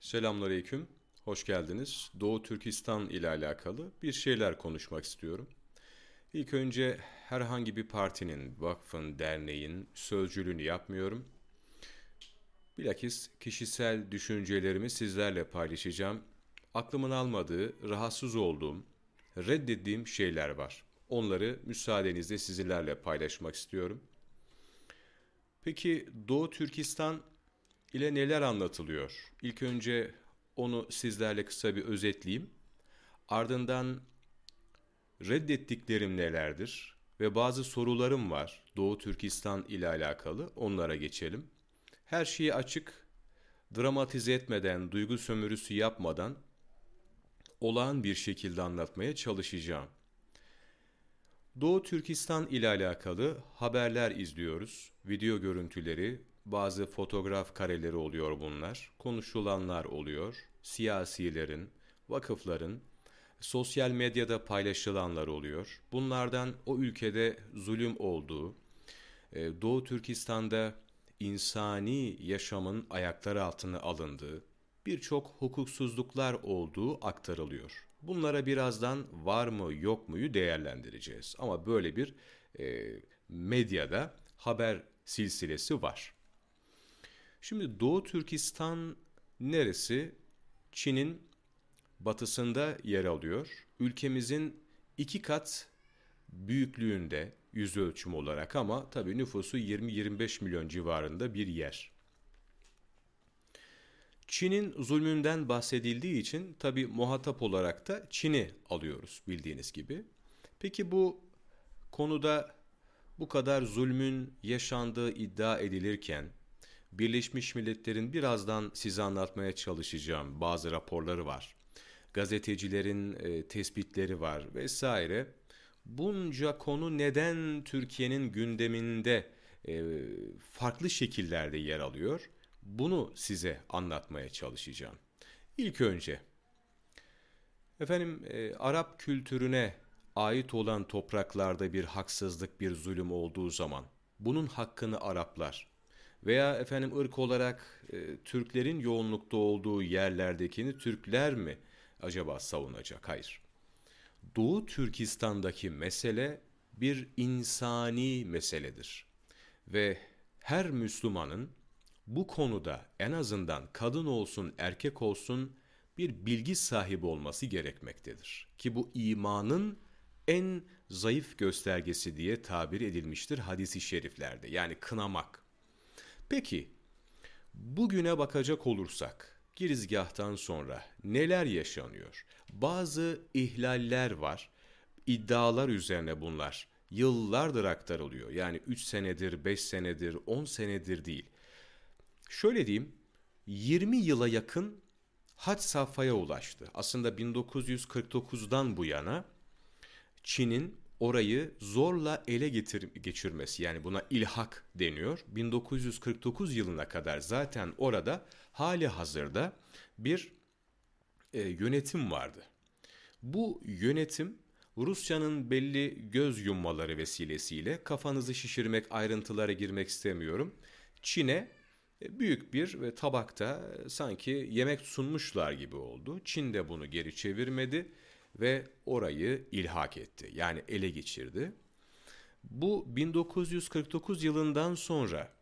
Selamünaleyküm, hoş geldiniz. Doğu Türkistan ile alakalı bir şeyler konuşmak istiyorum. İlk önce herhangi bir partinin, vakfın, derneğin sözcülüğünü yapmıyorum. Bilakis kişisel düşüncelerimi sizlerle paylaşacağım. Aklımın almadığı, rahatsız olduğum, reddettiğim şeyler var. Onları müsaadenizle sizlerle paylaşmak istiyorum. Peki Doğu Türkistan ile neler anlatılıyor? İlk önce onu sizlerle kısa bir özetleyeyim. Ardından reddettiklerim nelerdir ve bazı sorularım var Doğu Türkistan ile alakalı onlara geçelim. Her şeyi açık, dramatize etmeden, duygu sömürüsü yapmadan olağan bir şekilde anlatmaya çalışacağım. Doğu Türkistan ile alakalı haberler izliyoruz. Video görüntüleri, bazı fotoğraf kareleri oluyor bunlar. Konuşulanlar oluyor. Siyasilerin, vakıfların, sosyal medyada paylaşılanlar oluyor. Bunlardan o ülkede zulüm olduğu, e, Doğu Türkistan'da insani yaşamın ayakları altına alındığı, birçok hukuksuzluklar olduğu aktarılıyor. Bunlara birazdan var mı yok muyu değerlendireceğiz. Ama böyle bir e, medyada haber silsilesi var. Şimdi Doğu Türkistan neresi? Çin'in batısında yer alıyor. Ülkemizin iki kat büyüklüğünde yüz ölçümü olarak ama tabii nüfusu 20-25 milyon civarında bir yer. Çin'in zulmünden bahsedildiği için tabii muhatap olarak da Çin'i alıyoruz bildiğiniz gibi. Peki bu konuda bu kadar zulmün yaşandığı iddia edilirken Birleşmiş Milletler'in birazdan size anlatmaya çalışacağım bazı raporları var. Gazetecilerin e, tespitleri var vesaire. Bunca konu neden Türkiye'nin gündeminde e, farklı şekillerde yer alıyor? Bunu size anlatmaya çalışacağım. İlk önce efendim e, Arap kültürüne ait olan topraklarda bir haksızlık, bir zulüm olduğu zaman bunun hakkını Araplar veya efendim ırk olarak e, Türklerin yoğunlukta olduğu yerlerdekini Türkler mi acaba savunacak? Hayır. Doğu Türkistan'daki mesele bir insani meseledir. Ve her Müslümanın bu konuda en azından kadın olsun erkek olsun bir bilgi sahibi olması gerekmektedir. Ki bu imanın en zayıf göstergesi diye tabir edilmiştir hadisi şeriflerde. Yani kınamak. Peki bugüne bakacak olursak girizgahtan sonra neler yaşanıyor? Bazı ihlaller var. İddialar üzerine bunlar. Yıllardır aktarılıyor. Yani 3 senedir, 5 senedir, 10 senedir değil. Şöyle diyeyim, 20 yıla yakın had safhaya ulaştı. Aslında 1949'dan bu yana Çin'in orayı zorla ele getir geçirmesi yani buna ilhak deniyor. 1949 yılına kadar zaten orada hali hazırda bir e, yönetim vardı. Bu yönetim Rusya'nın belli göz yummaları vesilesiyle kafanızı şişirmek ayrıntılara girmek istemiyorum. Çin'e e, büyük bir tabakta sanki yemek sunmuşlar gibi oldu. Çin de bunu geri çevirmedi ve orayı ilhak etti. Yani ele geçirdi. Bu 1949 yılından sonra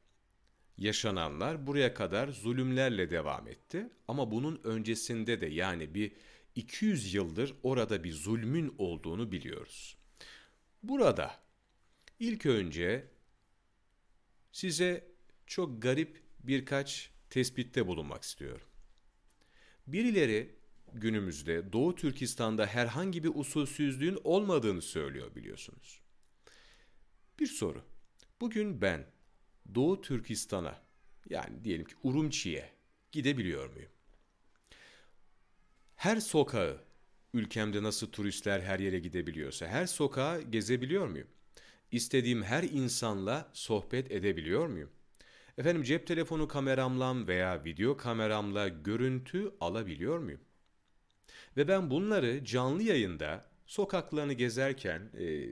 yaşananlar buraya kadar zulümlerle devam etti. Ama bunun öncesinde de yani bir 200 yıldır orada bir zulmün olduğunu biliyoruz. Burada ilk önce size çok garip birkaç tespitte bulunmak istiyorum. Birileri günümüzde Doğu Türkistan'da herhangi bir usulsüzlüğün olmadığını söylüyor biliyorsunuz. Bir soru. Bugün ben Doğu Türkistan'a yani diyelim ki Urumçi'ye gidebiliyor muyum? Her sokağı ülkemde nasıl turistler her yere gidebiliyorsa her sokağa gezebiliyor muyum? İstediğim her insanla sohbet edebiliyor muyum? Efendim cep telefonu kameramla veya video kameramla görüntü alabiliyor muyum? Ve ben bunları canlı yayında sokaklarını gezerken e,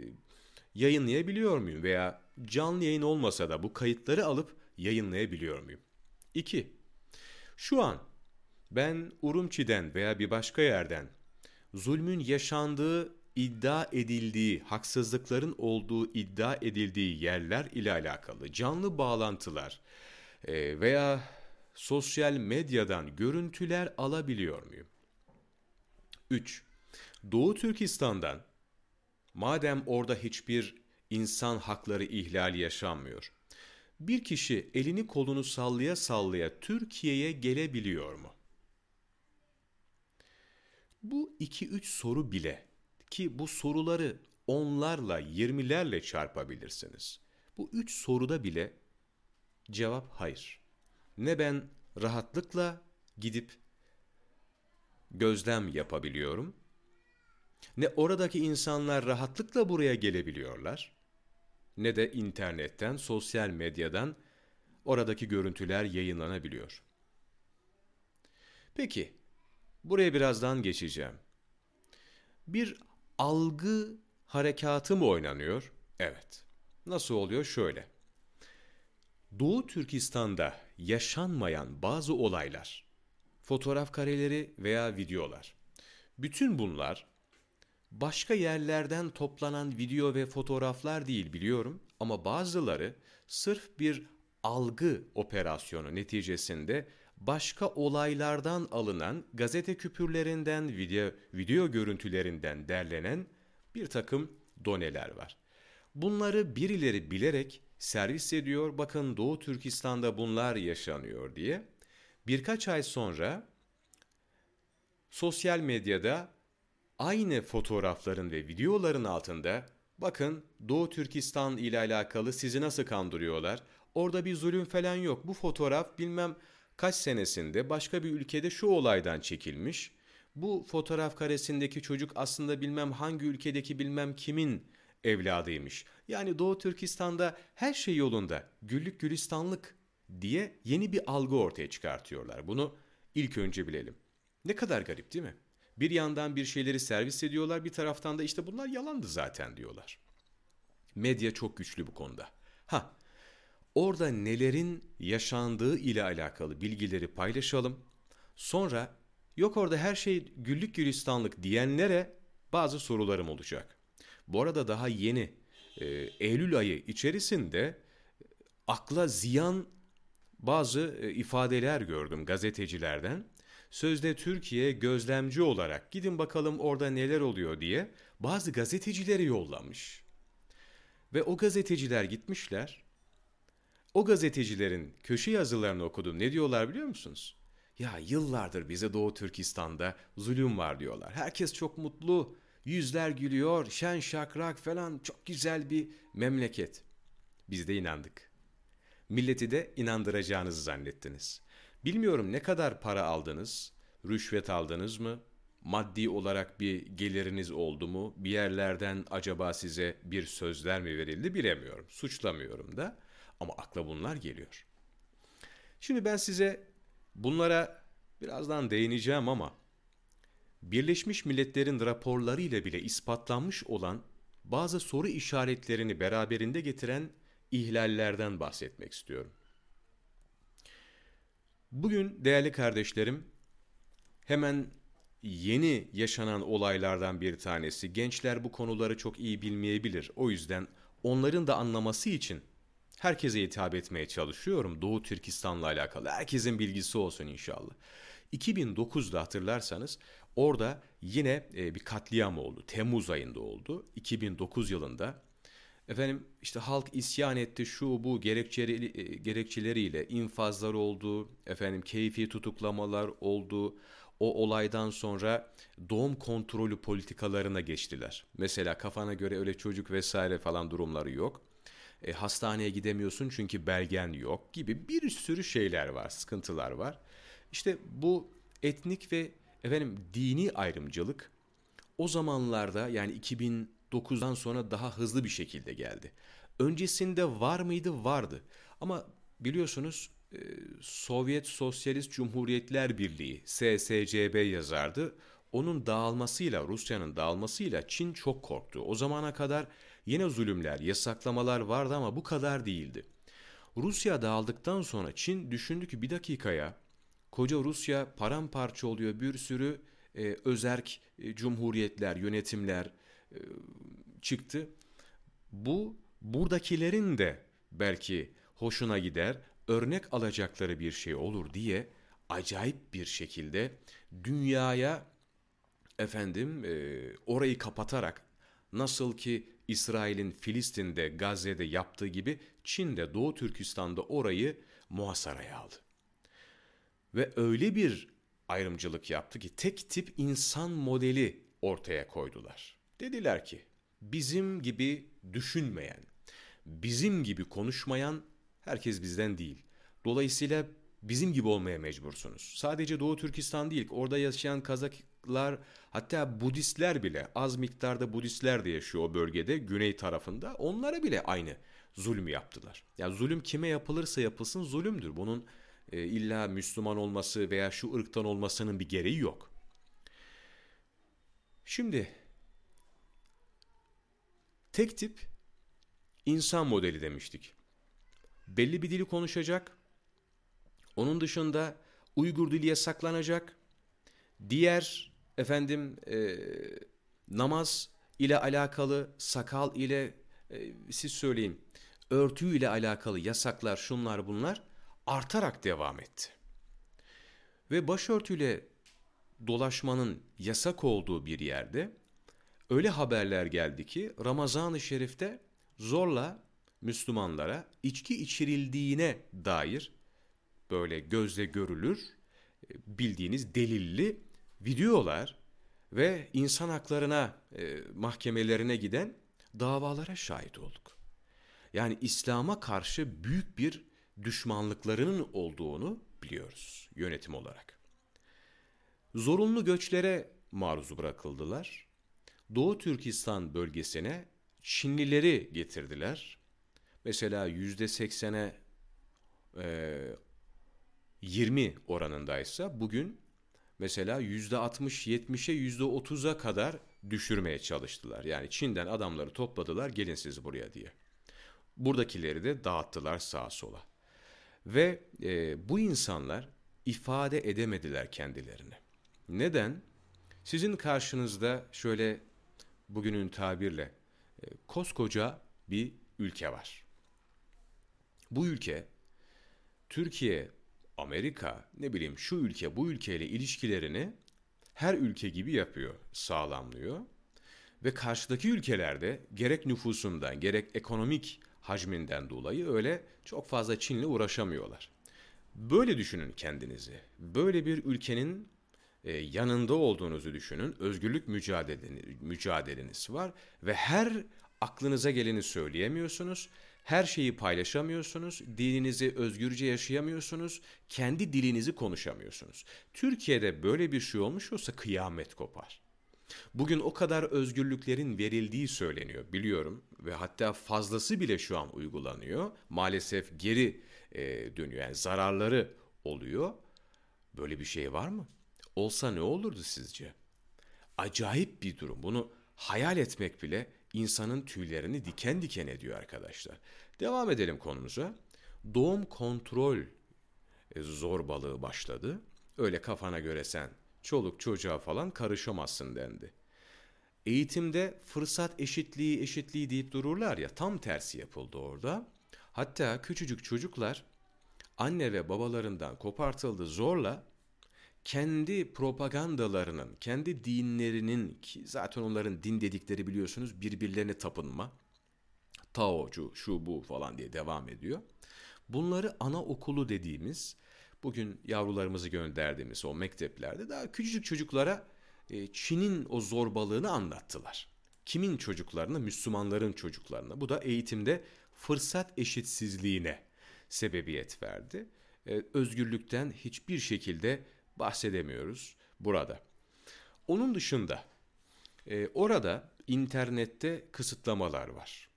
yayınlayabiliyor muyum? Veya canlı yayın olmasa da bu kayıtları alıp yayınlayabiliyor muyum? 2. Şu an ben Urumçi'den veya bir başka yerden zulmün yaşandığı iddia edildiği, haksızlıkların olduğu iddia edildiği yerler ile alakalı canlı bağlantılar e, veya sosyal medyadan görüntüler alabiliyor muyum? 3. Doğu Türkistan'dan madem orada hiçbir insan hakları ihlali yaşanmıyor. Bir kişi elini kolunu sallaya sallaya Türkiye'ye gelebiliyor mu? Bu iki üç soru bile ki bu soruları onlarla, yirmilerle çarpabilirsiniz. Bu üç soruda bile cevap hayır. Ne ben rahatlıkla gidip gözlem yapabiliyorum, ne oradaki insanlar rahatlıkla buraya gelebiliyorlar, ne de internetten, sosyal medyadan oradaki görüntüler yayınlanabiliyor. Peki, buraya birazdan geçeceğim. Bir algı harekatı mı oynanıyor? Evet. Nasıl oluyor? Şöyle. Doğu Türkistan'da yaşanmayan bazı olaylar, fotoğraf kareleri veya videolar. Bütün bunlar başka yerlerden toplanan video ve fotoğraflar değil biliyorum ama bazıları sırf bir algı operasyonu neticesinde başka olaylardan alınan gazete küpürlerinden, video, video görüntülerinden derlenen bir takım doneler var. Bunları birileri bilerek servis ediyor, bakın Doğu Türkistan'da bunlar yaşanıyor diye. Birkaç ay sonra sosyal medyada aynı fotoğrafların ve videoların altında bakın Doğu Türkistan ile alakalı sizi nasıl kandırıyorlar, orada bir zulüm falan yok, bu fotoğraf bilmem kaç senesinde başka bir ülkede şu olaydan çekilmiş. Bu fotoğraf karesindeki çocuk aslında bilmem hangi ülkedeki bilmem kimin evladıymış. Yani Doğu Türkistan'da her şey yolunda, güllük gülistanlık diye yeni bir algı ortaya çıkartıyorlar. Bunu ilk önce bilelim. Ne kadar garip değil mi? Bir yandan bir şeyleri servis ediyorlar, bir taraftan da işte bunlar yalandı zaten diyorlar. Medya çok güçlü bu konuda. Ha, Orada nelerin yaşandığı ile alakalı bilgileri paylaşalım. Sonra yok orada her şey güllük gülistanlık diyenlere bazı sorularım olacak. Bu arada daha yeni e, Eylül ayı içerisinde akla ziyan bazı e, ifadeler gördüm gazetecilerden. Sözde Türkiye gözlemci olarak gidin bakalım orada neler oluyor diye bazı gazetecileri yollamış. Ve o gazeteciler gitmişler o gazetecilerin köşe yazılarını okudum. Ne diyorlar biliyor musunuz? Ya yıllardır bize Doğu Türkistan'da zulüm var diyorlar. Herkes çok mutlu, yüzler gülüyor, şen şakrak falan çok güzel bir memleket. Biz de inandık. Milleti de inandıracağınızı zannettiniz. Bilmiyorum ne kadar para aldınız, rüşvet aldınız mı, maddi olarak bir geliriniz oldu mu, bir yerlerden acaba size bir sözler mi verildi bilemiyorum, suçlamıyorum da. Ama akla bunlar geliyor. Şimdi ben size bunlara birazdan değineceğim ama Birleşmiş Milletler'in raporları ile bile ispatlanmış olan bazı soru işaretlerini beraberinde getiren ihlallerden bahsetmek istiyorum. Bugün değerli kardeşlerim hemen yeni yaşanan olaylardan bir tanesi. Gençler bu konuları çok iyi bilmeyebilir. O yüzden onların da anlaması için herkese hitap etmeye çalışıyorum. Doğu Türkistan'la alakalı. Herkesin bilgisi olsun inşallah. 2009'da hatırlarsanız orada yine e, bir katliam oldu. Temmuz ayında oldu. 2009 yılında. Efendim işte halk isyan etti şu bu gerekçeleri, e, gerekçeleriyle infazlar oldu. Efendim keyfi tutuklamalar oldu. O olaydan sonra doğum kontrolü politikalarına geçtiler. Mesela kafana göre öyle çocuk vesaire falan durumları yok e, hastaneye gidemiyorsun çünkü belgen yok gibi bir sürü şeyler var, sıkıntılar var. İşte bu etnik ve efendim dini ayrımcılık o zamanlarda yani 2009'dan sonra daha hızlı bir şekilde geldi. Öncesinde var mıydı? Vardı. Ama biliyorsunuz e, Sovyet Sosyalist Cumhuriyetler Birliği SSCB yazardı. Onun dağılmasıyla, Rusya'nın dağılmasıyla Çin çok korktu. O zamana kadar Yine zulümler, yasaklamalar vardı ama bu kadar değildi. Rusya dağıldıktan sonra Çin düşündü ki bir dakikaya Koca Rusya paramparça oluyor. Bir sürü e, özerk e, cumhuriyetler, yönetimler çıktı. Bu buradakilerin de belki hoşuna gider, örnek alacakları bir şey olur diye acayip bir şekilde dünyaya efendim e, orayı kapatarak nasıl ki İsrail'in Filistin'de, Gazze'de yaptığı gibi Çin'de, Doğu Türkistan'da orayı muhasaraya aldı. Ve öyle bir ayrımcılık yaptı ki tek tip insan modeli ortaya koydular. Dediler ki bizim gibi düşünmeyen, bizim gibi konuşmayan herkes bizden değil. Dolayısıyla bizim gibi olmaya mecbursunuz. Sadece Doğu Türkistan değil, orada yaşayan Kazaklar hatta Budistler bile az miktarda Budistler de yaşıyor o bölgede güney tarafında. Onlara bile aynı zulmü yaptılar. Ya yani zulüm kime yapılırsa yapılsın zulümdür. Bunun e, illa Müslüman olması veya şu ırktan olmasının bir gereği yok. Şimdi tek tip insan modeli demiştik. Belli bir dili konuşacak. Onun dışında Uygur dili yasaklanacak. Diğer efendim e, namaz ile alakalı, sakal ile e, siz söyleyin, örtü ile alakalı yasaklar, şunlar bunlar artarak devam etti. Ve başörtüyle dolaşmanın yasak olduğu bir yerde öyle haberler geldi ki Ramazan-ı Şerif'te zorla Müslümanlara içki içirildiğine dair böyle gözle görülür bildiğiniz delilli videolar ve insan haklarına e, mahkemelerine giden davalara şahit olduk. Yani İslam'a karşı büyük bir düşmanlıklarının olduğunu biliyoruz yönetim olarak. Zorunlu göçlere maruz bırakıldılar. Doğu Türkistan bölgesine Çinlileri getirdiler. Mesela yüzde seksene 20 oranındaysa bugün mesela yüzde 60-70'e yüzde 30'a kadar düşürmeye çalıştılar. Yani Çin'den adamları topladılar gelin siz buraya diye. Buradakileri de dağıttılar sağa sola. Ve e, bu insanlar ifade edemediler kendilerini. Neden? Sizin karşınızda şöyle bugünün tabirle e, koskoca bir ülke var. Bu ülke Türkiye, Amerika, ne bileyim şu ülke bu ülkeyle ilişkilerini her ülke gibi yapıyor, sağlamlıyor. Ve karşıdaki ülkelerde gerek nüfusundan gerek ekonomik hacminden dolayı öyle çok fazla Çin'le uğraşamıyorlar. Böyle düşünün kendinizi. Böyle bir ülkenin e, yanında olduğunuzu düşünün. Özgürlük mücadeleniz, var ve her aklınıza geleni söyleyemiyorsunuz. Her şeyi paylaşamıyorsunuz. Dilinizi özgürce yaşayamıyorsunuz. Kendi dilinizi konuşamıyorsunuz. Türkiye'de böyle bir şey olmuş olsa kıyamet kopar. Bugün o kadar özgürlüklerin verildiği söyleniyor biliyorum ve hatta fazlası bile şu an uygulanıyor. Maalesef geri e, dönüyor yani zararları oluyor. Böyle bir şey var mı? Olsa ne olurdu sizce? Acayip bir durum. Bunu hayal etmek bile insanın tüylerini diken diken ediyor arkadaşlar. Devam edelim konumuza. Doğum kontrol e, zorbalığı başladı. Öyle kafana göre sen çoluk çocuğa falan karışamazsın dendi. Eğitimde fırsat eşitliği eşitliği deyip dururlar ya tam tersi yapıldı orada. Hatta küçücük çocuklar anne ve babalarından kopartıldı zorla kendi propagandalarının, kendi dinlerinin ki zaten onların din dedikleri biliyorsunuz birbirlerine tapınma, Taocu, şu bu falan diye devam ediyor. Bunları anaokulu dediğimiz bugün yavrularımızı gönderdiğimiz o mekteplerde daha küçücük çocuklara e, Çin'in o zorbalığını anlattılar. Kimin çocuklarına? Müslümanların çocuklarına. Bu da eğitimde fırsat eşitsizliğine sebebiyet verdi. E, özgürlükten hiçbir şekilde bahsedemiyoruz burada. Onun dışında e, orada internette kısıtlamalar var.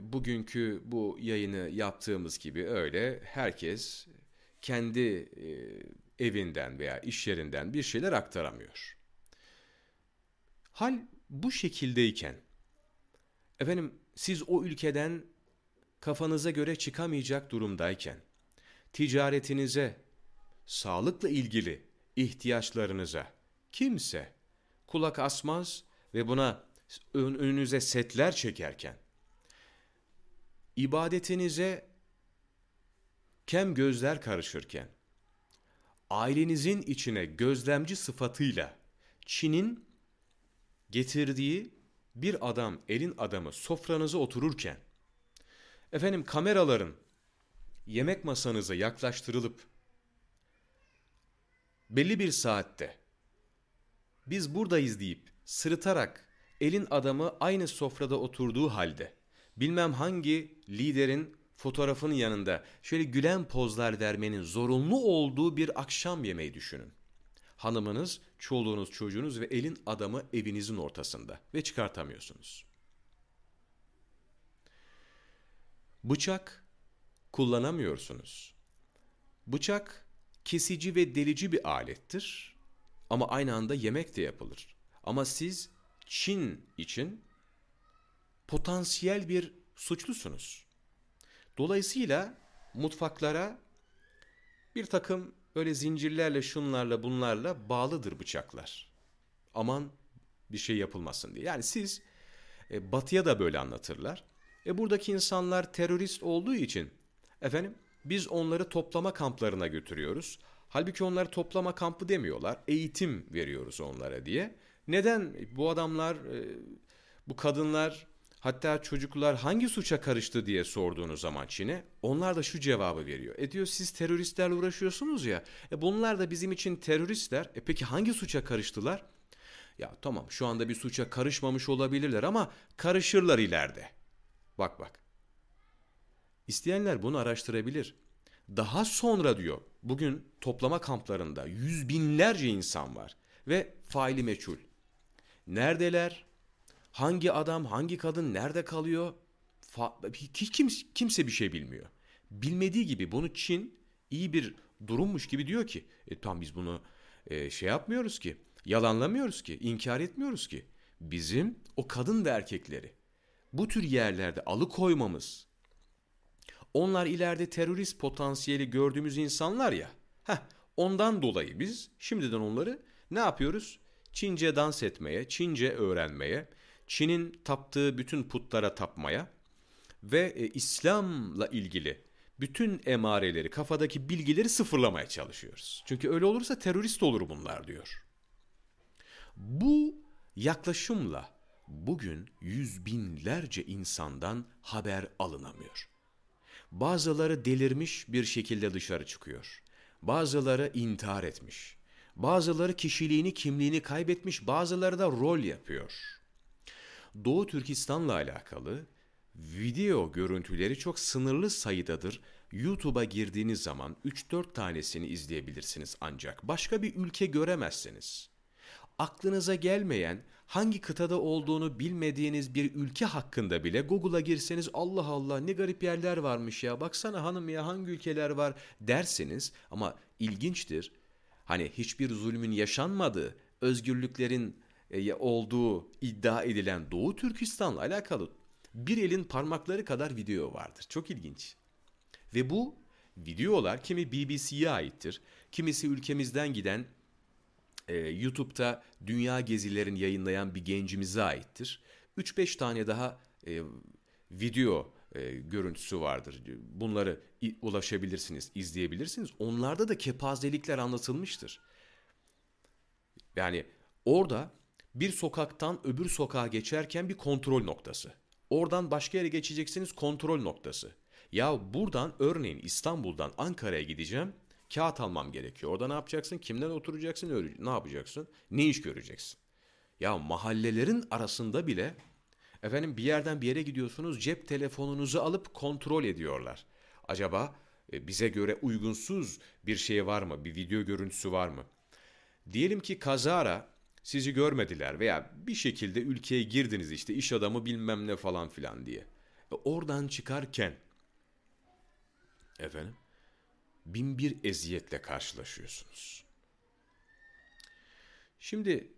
bugünkü bu yayını yaptığımız gibi öyle herkes kendi e, evinden veya iş yerinden bir şeyler aktaramıyor. Hal bu şekildeyken efendim siz o ülkeden kafanıza göre çıkamayacak durumdayken ticaretinize sağlıkla ilgili ihtiyaçlarınıza. Kimse kulak asmaz ve buna önünüze setler çekerken ibadetinize kem gözler karışırken ailenizin içine gözlemci sıfatıyla Çin'in getirdiği bir adam, elin adamı sofranıza otururken efendim kameraların yemek masanıza yaklaştırılıp belli bir saatte biz buradayız deyip sırıtarak elin adamı aynı sofrada oturduğu halde bilmem hangi liderin fotoğrafının yanında şöyle gülen pozlar vermenin zorunlu olduğu bir akşam yemeği düşünün. Hanımınız, çoluğunuz, çocuğunuz ve elin adamı evinizin ortasında ve çıkartamıyorsunuz. Bıçak kullanamıyorsunuz. Bıçak kesici ve delici bir alettir ama aynı anda yemek de yapılır. Ama siz Çin için potansiyel bir suçlusunuz. Dolayısıyla mutfaklara bir takım böyle zincirlerle şunlarla bunlarla bağlıdır bıçaklar. Aman bir şey yapılmasın diye. Yani siz e, batıya da böyle anlatırlar. E buradaki insanlar terörist olduğu için efendim biz onları toplama kamplarına götürüyoruz. Halbuki onları toplama kampı demiyorlar. Eğitim veriyoruz onlara diye. Neden bu adamlar, e, bu kadınlar Hatta çocuklar hangi suça karıştı diye sorduğunuz zaman Çin'e onlar da şu cevabı veriyor. E diyor siz teröristlerle uğraşıyorsunuz ya. E bunlar da bizim için teröristler. E peki hangi suça karıştılar? Ya tamam şu anda bir suça karışmamış olabilirler ama karışırlar ileride. Bak bak. İsteyenler bunu araştırabilir. Daha sonra diyor bugün toplama kamplarında yüz binlerce insan var ve faili meçhul. Neredeler? Hangi adam, hangi kadın nerede kalıyor? Hiç kimse, kimse bir şey bilmiyor. Bilmediği gibi bunu Çin iyi bir durummuş gibi diyor ki, e, tam biz bunu e, şey yapmıyoruz ki, yalanlamıyoruz ki, inkar etmiyoruz ki. Bizim o kadın ve erkekleri bu tür yerlerde alıkoymamız, onlar ileride terörist potansiyeli gördüğümüz insanlar ya, heh, ondan dolayı biz şimdiden onları ne yapıyoruz? Çince dans etmeye, Çince öğrenmeye, Çin'in taptığı bütün putlara tapmaya ve e, İslam'la ilgili bütün emareleri, kafadaki bilgileri sıfırlamaya çalışıyoruz. Çünkü öyle olursa terörist olur bunlar diyor. Bu yaklaşımla bugün yüz binlerce insandan haber alınamıyor. Bazıları delirmiş bir şekilde dışarı çıkıyor. Bazıları intihar etmiş. Bazıları kişiliğini, kimliğini kaybetmiş, bazıları da rol yapıyor. Doğu Türkistan'la alakalı video görüntüleri çok sınırlı sayıdadır. YouTube'a girdiğiniz zaman 3-4 tanesini izleyebilirsiniz ancak başka bir ülke göremezsiniz. Aklınıza gelmeyen, hangi kıtada olduğunu bilmediğiniz bir ülke hakkında bile Google'a girseniz Allah Allah ne garip yerler varmış ya baksana hanım ya hangi ülkeler var derseniz ama ilginçtir. Hani hiçbir zulmün yaşanmadığı, özgürlüklerin e, olduğu iddia edilen Doğu Türkistan'la alakalı bir elin parmakları kadar video vardır. Çok ilginç. Ve bu videolar kimi BBC'ye aittir, kimisi ülkemizden giden e, YouTube'da dünya gezilerini yayınlayan bir gencimize aittir. 3-5 tane daha e, video e, görüntüsü vardır. Bunları ulaşabilirsiniz, izleyebilirsiniz. Onlarda da kepazelikler anlatılmıştır. Yani orada bir sokaktan öbür sokağa geçerken bir kontrol noktası. Oradan başka yere geçeceksiniz kontrol noktası. Ya buradan örneğin İstanbul'dan Ankara'ya gideceğim. Kağıt almam gerekiyor. Orada ne yapacaksın? Kimden oturacaksın? Ne yapacaksın? Ne iş göreceksin? Ya mahallelerin arasında bile efendim bir yerden bir yere gidiyorsunuz cep telefonunuzu alıp kontrol ediyorlar. Acaba e, bize göre uygunsuz bir şey var mı? Bir video görüntüsü var mı? Diyelim ki kazara sizi görmediler veya bir şekilde ülkeye girdiniz işte iş adamı bilmem ne falan filan diye. E oradan çıkarken efendim bin bir eziyetle karşılaşıyorsunuz. Şimdi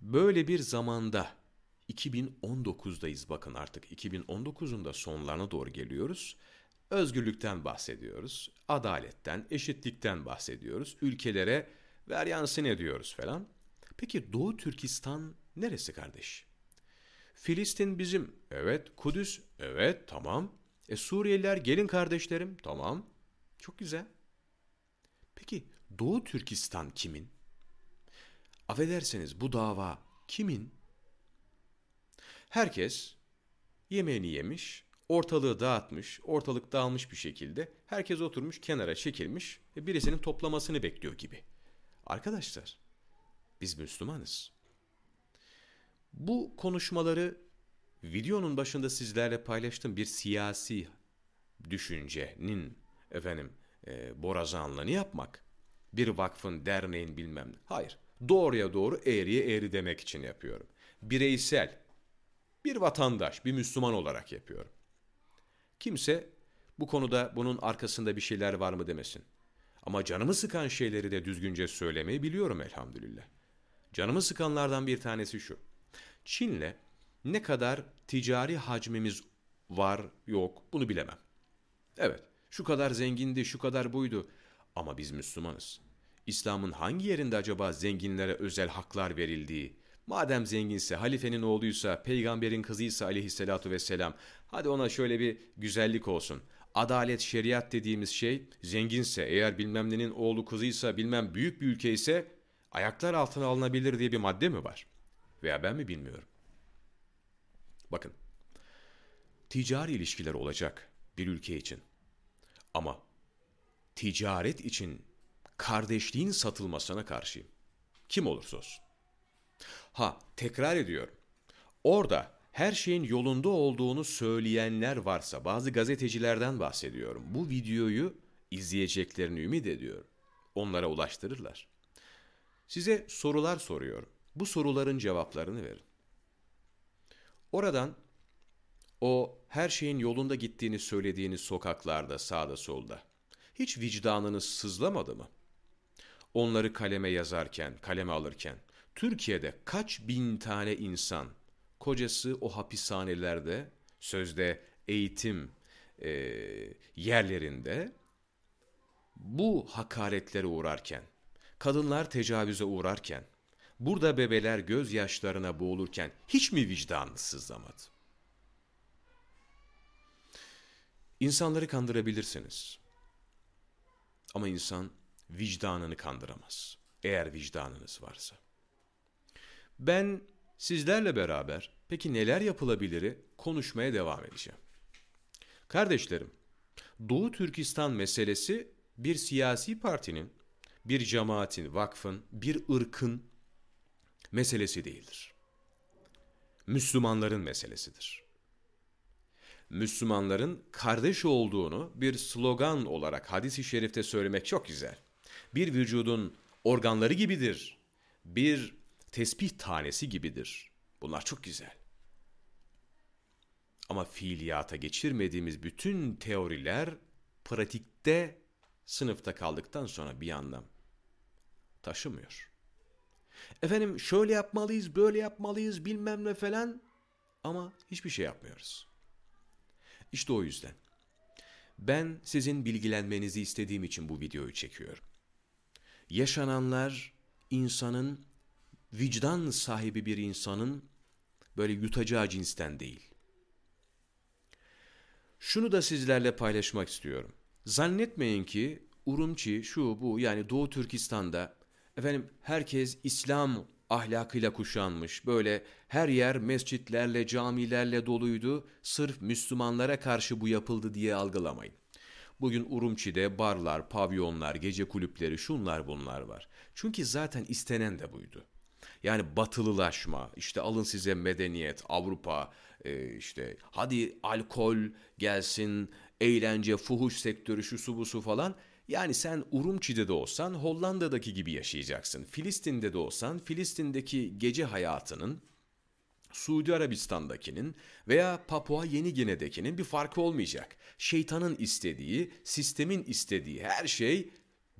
böyle bir zamanda 2019'dayız bakın artık 2019'un da sonlarına doğru geliyoruz. özgürlükten bahsediyoruz, adaletten, eşitlikten bahsediyoruz, ülkelere ver yansın ediyoruz falan. Peki Doğu Türkistan neresi kardeş? Filistin bizim. Evet. Kudüs. Evet. Tamam. E Suriyeliler gelin kardeşlerim. Tamam. Çok güzel. Peki Doğu Türkistan kimin? Affederseniz bu dava kimin? Herkes yemeğini yemiş, ortalığı dağıtmış, ortalık dağılmış bir şekilde herkes oturmuş kenara çekilmiş ve birisinin toplamasını bekliyor gibi. Arkadaşlar biz Müslümanız. Bu konuşmaları videonun başında sizlerle paylaştığım bir siyasi düşüncenin efendim e, borazanlığını yapmak. Bir vakfın, derneğin bilmem ne. Hayır. Doğruya doğru, eğriye eğri demek için yapıyorum. Bireysel, bir vatandaş, bir Müslüman olarak yapıyorum. Kimse bu konuda bunun arkasında bir şeyler var mı demesin. Ama canımı sıkan şeyleri de düzgünce söylemeyi biliyorum elhamdülillah. Canımı sıkanlardan bir tanesi şu. Çin'le ne kadar ticari hacmimiz var yok bunu bilemem. Evet şu kadar zengindi şu kadar buydu ama biz Müslümanız. İslam'ın hangi yerinde acaba zenginlere özel haklar verildiği, madem zenginse, halifenin oğluysa, peygamberin kızıysa aleyhissalatu vesselam, hadi ona şöyle bir güzellik olsun. Adalet, şeriat dediğimiz şey zenginse, eğer bilmem nenin oğlu kızıysa, bilmem büyük bir ülke ise ayaklar altına alınabilir diye bir madde mi var? Veya ben mi bilmiyorum. Bakın, ticari ilişkiler olacak bir ülke için. Ama ticaret için kardeşliğin satılmasına karşıyım. Kim olursa olsun. Ha, tekrar ediyorum. Orada her şeyin yolunda olduğunu söyleyenler varsa, bazı gazetecilerden bahsediyorum. Bu videoyu izleyeceklerini ümit ediyorum. Onlara ulaştırırlar. Size sorular soruyorum. Bu soruların cevaplarını verin. Oradan o her şeyin yolunda gittiğini söylediğiniz sokaklarda, sağda solda hiç vicdanınız sızlamadı mı? Onları kaleme yazarken, kaleme alırken Türkiye'de kaç bin tane insan kocası o hapishanelerde sözde eğitim e, yerlerinde bu hakaretlere uğrarken, kadınlar tecavüze uğrarken, burada bebeler gözyaşlarına boğulurken hiç mi vicdanı sızlamadı? İnsanları kandırabilirsiniz. Ama insan vicdanını kandıramaz. Eğer vicdanınız varsa. Ben sizlerle beraber peki neler yapılabiliri konuşmaya devam edeceğim. Kardeşlerim, Doğu Türkistan meselesi bir siyasi partinin, bir cemaatin, vakfın, bir ırkın meselesi değildir. Müslümanların meselesidir. Müslümanların kardeş olduğunu bir slogan olarak hadis-i şerifte söylemek çok güzel. Bir vücudun organları gibidir. Bir tesbih tanesi gibidir. Bunlar çok güzel. Ama fiiliyata geçirmediğimiz bütün teoriler pratikte sınıfta kaldıktan sonra bir anlam taşımıyor. Efendim şöyle yapmalıyız, böyle yapmalıyız bilmem ne falan ama hiçbir şey yapmıyoruz. İşte o yüzden. Ben sizin bilgilenmenizi istediğim için bu videoyu çekiyorum. Yaşananlar insanın vicdan sahibi bir insanın böyle yutacağı cinsten değil. Şunu da sizlerle paylaşmak istiyorum. Zannetmeyin ki Urumçi, şu bu yani Doğu Türkistan'da efendim herkes İslam ahlakıyla kuşanmış. Böyle her yer mescitlerle, camilerle doluydu. Sırf Müslümanlara karşı bu yapıldı diye algılamayın. Bugün Urumçi'de barlar, pavyonlar, gece kulüpleri, şunlar bunlar var. Çünkü zaten istenen de buydu. Yani batılılaşma, işte alın size medeniyet, Avrupa, e, işte hadi alkol gelsin, eğlence, fuhuş sektörü, şu su bu su falan. Yani sen Urumçi'de de olsan Hollanda'daki gibi yaşayacaksın. Filistin'de de olsan Filistin'deki gece hayatının Suudi Arabistan'dakinin veya Papua Yeni Gine'dekinin bir farkı olmayacak. Şeytanın istediği, sistemin istediği her şey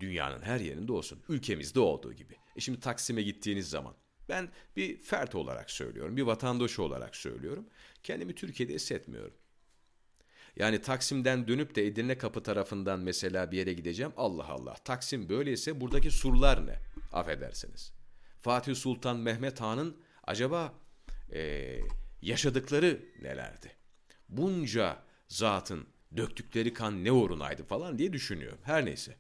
dünyanın her yerinde olsun. Ülkemizde olduğu gibi. E şimdi Taksim'e gittiğiniz zaman ben bir fert olarak söylüyorum, bir vatandaş olarak söylüyorum. Kendimi Türkiye'de hissetmiyorum. Yani Taksim'den dönüp de Edirne Kapı tarafından mesela bir yere gideceğim. Allah Allah. Taksim böyleyse buradaki surlar ne? Affedersiniz. Fatih Sultan Mehmet Han'ın acaba e, yaşadıkları nelerdi? Bunca zatın döktükleri kan ne uğrunaydı falan diye düşünüyorum. Her neyse.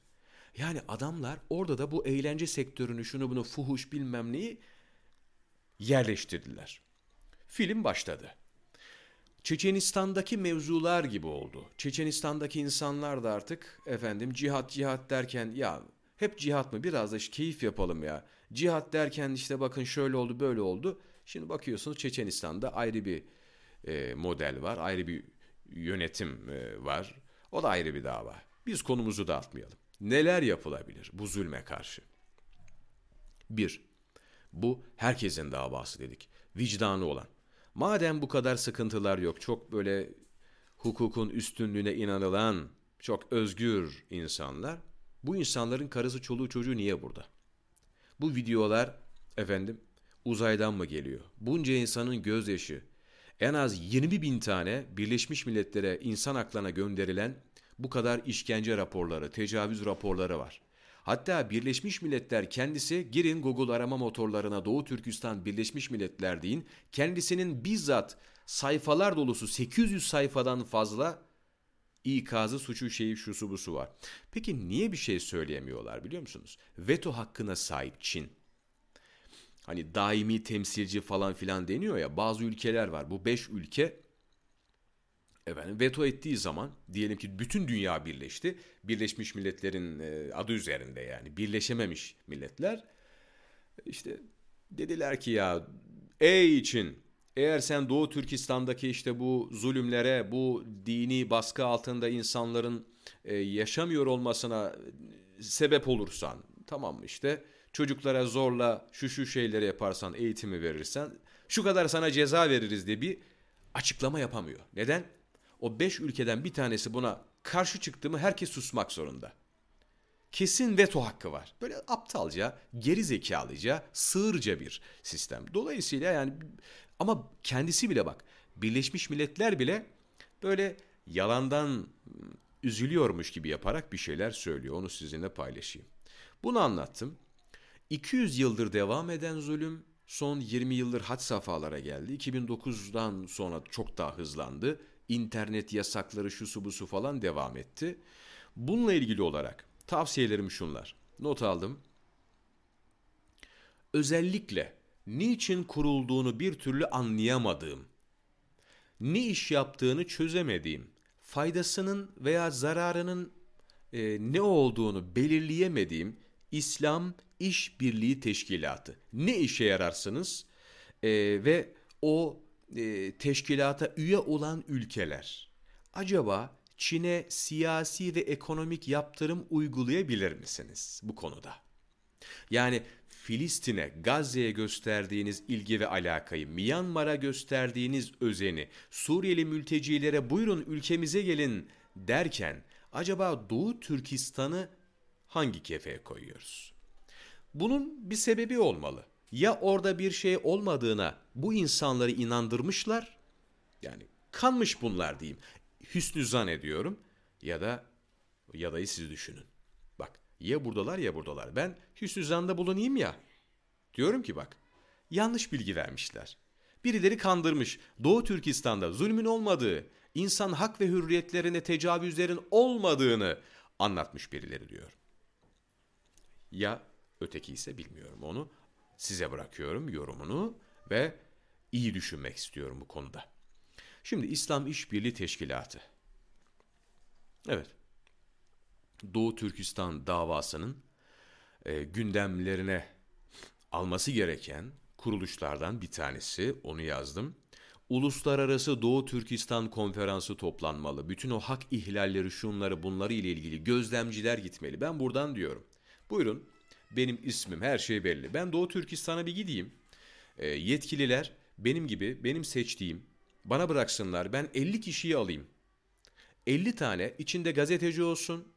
Yani adamlar orada da bu eğlence sektörünü şunu bunu fuhuş bilmem neyi yerleştirdiler. Film başladı. Çeçenistan'daki mevzular gibi oldu. Çeçenistan'daki insanlar da artık efendim cihat cihat derken ya hep cihat mı biraz da keyif yapalım ya. Cihat derken işte bakın şöyle oldu böyle oldu. Şimdi bakıyorsunuz Çeçenistan'da ayrı bir e, model var, ayrı bir yönetim e, var. O da ayrı bir dava. Biz konumuzu dağıtmayalım. Neler yapılabilir bu zulme karşı? Bir, bu herkesin davası dedik. Vicdanı olan. Madem bu kadar sıkıntılar yok, çok böyle hukukun üstünlüğüne inanılan, çok özgür insanlar, bu insanların karısı, çoluğu, çocuğu niye burada? Bu videolar efendim uzaydan mı geliyor? Bunca insanın gözyaşı, en az 20 bin tane Birleşmiş Milletler'e insan haklarına gönderilen bu kadar işkence raporları, tecavüz raporları var. Hatta Birleşmiş Milletler kendisi girin Google arama motorlarına Doğu Türkistan Birleşmiş Milletler deyin. Kendisinin bizzat sayfalar dolusu 800 sayfadan fazla ikazı suçu şeyi şusu busu var. Peki niye bir şey söyleyemiyorlar biliyor musunuz? Veto hakkına sahip Çin. Hani daimi temsilci falan filan deniyor ya bazı ülkeler var. Bu beş ülke efendim veto ettiği zaman diyelim ki bütün dünya birleşti. Birleşmiş Milletler'in e, adı üzerinde yani birleşememiş milletler işte dediler ki ya ey için eğer sen Doğu Türkistan'daki işte bu zulümlere, bu dini baskı altında insanların e, yaşamıyor olmasına sebep olursan, tamam işte çocuklara zorla şu şu şeyleri yaparsan, eğitimi verirsen şu kadar sana ceza veririz diye bir açıklama yapamıyor. Neden? O beş ülkeden bir tanesi buna karşı çıktı mı herkes susmak zorunda. Kesin veto hakkı var. Böyle aptalca, geri zekalıca, sığırca bir sistem. Dolayısıyla yani ama kendisi bile bak Birleşmiş Milletler bile böyle yalandan üzülüyormuş gibi yaparak bir şeyler söylüyor. Onu sizinle paylaşayım. Bunu anlattım. 200 yıldır devam eden zulüm son 20 yıldır had safhalara geldi. 2009'dan sonra çok daha hızlandı. İnternet yasakları şusu busu falan devam etti. Bununla ilgili olarak tavsiyelerim şunlar. Not aldım. Özellikle niçin kurulduğunu bir türlü anlayamadığım, ne iş yaptığını çözemediğim, faydasının veya zararının e, ne olduğunu belirleyemediğim İslam İşbirliği Teşkilatı. Ne işe yararsınız e, ve o e, teşkilata üye olan ülkeler acaba Çin'e siyasi ve ekonomik yaptırım uygulayabilir misiniz bu konuda? Yani Filistin'e, Gazze'ye gösterdiğiniz ilgi ve alakayı, Myanmar'a gösterdiğiniz özeni, Suriyeli mültecilere buyurun ülkemize gelin derken acaba Doğu Türkistan'ı hangi kefeye koyuyoruz? Bunun bir sebebi olmalı. Ya orada bir şey olmadığına bu insanları inandırmışlar, yani kanmış bunlar diyeyim, hüsnü zan ediyorum ya da ya dayı siz düşünün. Bak ya buradalar ya buradalar. Ben hüsnü zanda bulunayım ya. Diyorum ki bak yanlış bilgi vermişler. Birileri kandırmış. Doğu Türkistan'da zulmün olmadığı, insan hak ve hürriyetlerine tecavüzlerin olmadığını anlatmış birileri diyor. Ya öteki ise bilmiyorum onu. Size bırakıyorum yorumunu ve iyi düşünmek istiyorum bu konuda. Şimdi İslam İşbirliği Teşkilatı. Evet. Doğu Türkistan davasının e, gündemlerine alması gereken kuruluşlardan bir tanesi, onu yazdım. Uluslararası Doğu Türkistan Konferansı toplanmalı. Bütün o hak ihlalleri, şunları, bunları ile ilgili gözlemciler gitmeli. Ben buradan diyorum. Buyurun, benim ismim, her şey belli. Ben Doğu Türkistan'a bir gideyim. E, yetkililer benim gibi, benim seçtiğim, bana bıraksınlar. Ben 50 kişiyi alayım. 50 tane içinde gazeteci olsun,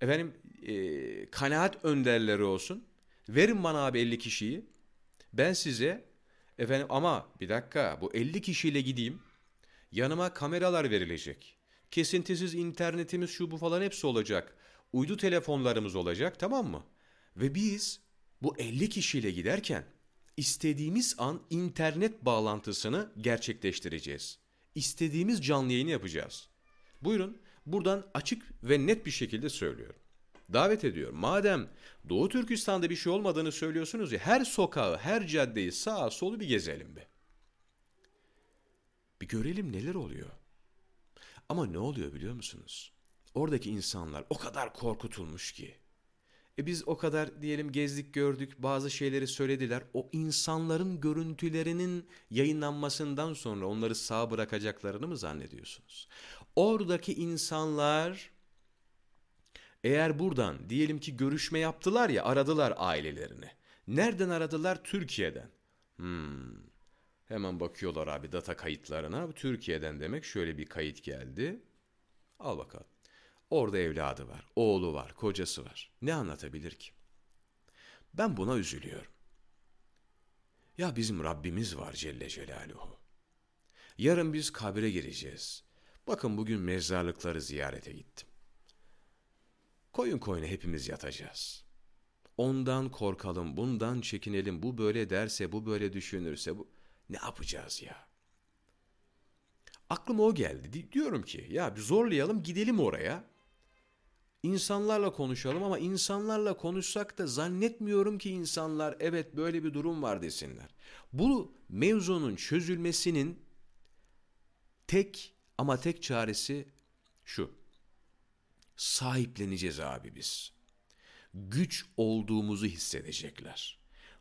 efendim e, kanaat önderleri olsun. Verin bana abi 50 kişiyi. Ben size efendim ama bir dakika bu 50 kişiyle gideyim. Yanıma kameralar verilecek. Kesintisiz internetimiz şu bu falan hepsi olacak. Uydu telefonlarımız olacak tamam mı? Ve biz bu 50 kişiyle giderken istediğimiz an internet bağlantısını gerçekleştireceğiz. İstediğimiz canlı yayını yapacağız. Buyurun buradan açık ve net bir şekilde söylüyorum. Davet ediyorum. Madem Doğu Türkistan'da bir şey olmadığını söylüyorsunuz ya her sokağı, her caddeyi sağa solu bir gezelim be. Bir görelim neler oluyor. Ama ne oluyor biliyor musunuz? Oradaki insanlar o kadar korkutulmuş ki. E biz o kadar diyelim gezdik gördük bazı şeyleri söylediler. O insanların görüntülerinin yayınlanmasından sonra onları sağ bırakacaklarını mı zannediyorsunuz? Oradaki insanlar eğer buradan diyelim ki görüşme yaptılar ya aradılar ailelerini. Nereden aradılar? Türkiye'den. Hmm. Hemen bakıyorlar abi data kayıtlarına. Türkiye'den demek şöyle bir kayıt geldi. Al bakalım. Orada evladı var, oğlu var, kocası var. Ne anlatabilir ki? Ben buna üzülüyorum. Ya bizim Rabbimiz var Celle Celaluhu. Yarın biz kabire gireceğiz. Bakın bugün mezarlıkları ziyarete gittim. Koyun koyuna hepimiz yatacağız. Ondan korkalım, bundan çekinelim, bu böyle derse, bu böyle düşünürse, bu... ne yapacağız ya? Aklıma o geldi. Diyorum ki ya bir zorlayalım gidelim oraya. İnsanlarla konuşalım ama insanlarla konuşsak da zannetmiyorum ki insanlar evet böyle bir durum var desinler. Bu mevzunun çözülmesinin tek ama tek çaresi şu. Sahipleneceğiz abi biz. Güç olduğumuzu hissedecekler.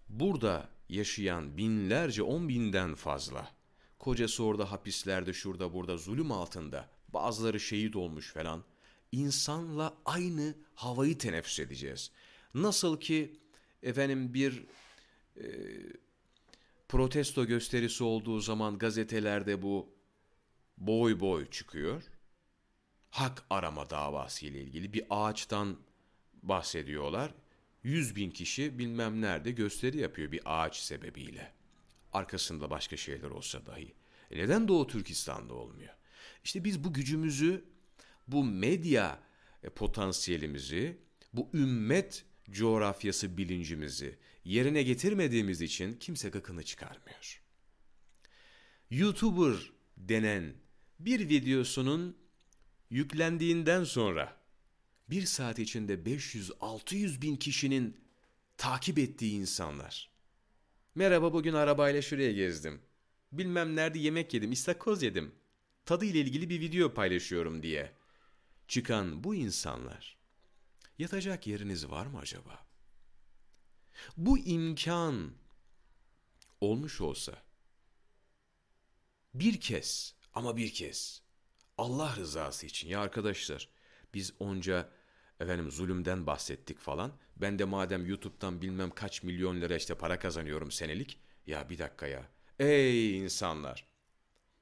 Burada yaşayan binlerce, on binden fazla. Kocası orada hapislerde, şurada burada zulüm altında. Bazıları şehit olmuş falan insanla aynı havayı teneffüs edeceğiz. Nasıl ki efendim bir e, protesto gösterisi olduğu zaman gazetelerde bu boy boy çıkıyor. Hak arama davası ile ilgili bir ağaçtan bahsediyorlar. Yüz bin kişi bilmem nerede gösteri yapıyor bir ağaç sebebiyle. Arkasında başka şeyler olsa dahi. E neden Doğu Türkistan'da olmuyor? İşte biz bu gücümüzü bu medya e, potansiyelimizi, bu ümmet coğrafyası bilincimizi yerine getirmediğimiz için kimse gıkını çıkarmıyor. YouTuber denen bir videosunun yüklendiğinden sonra bir saat içinde 500-600 bin kişinin takip ettiği insanlar. Merhaba bugün arabayla şuraya gezdim. Bilmem nerede yemek yedim, istakoz yedim. Tadı ile ilgili bir video paylaşıyorum diye çıkan bu insanlar yatacak yeriniz var mı acaba? Bu imkan olmuş olsa bir kez ama bir kez Allah rızası için ya arkadaşlar biz onca efendim zulümden bahsettik falan. Ben de madem YouTube'dan bilmem kaç milyon lira işte para kazanıyorum senelik. Ya bir dakika ya. Ey insanlar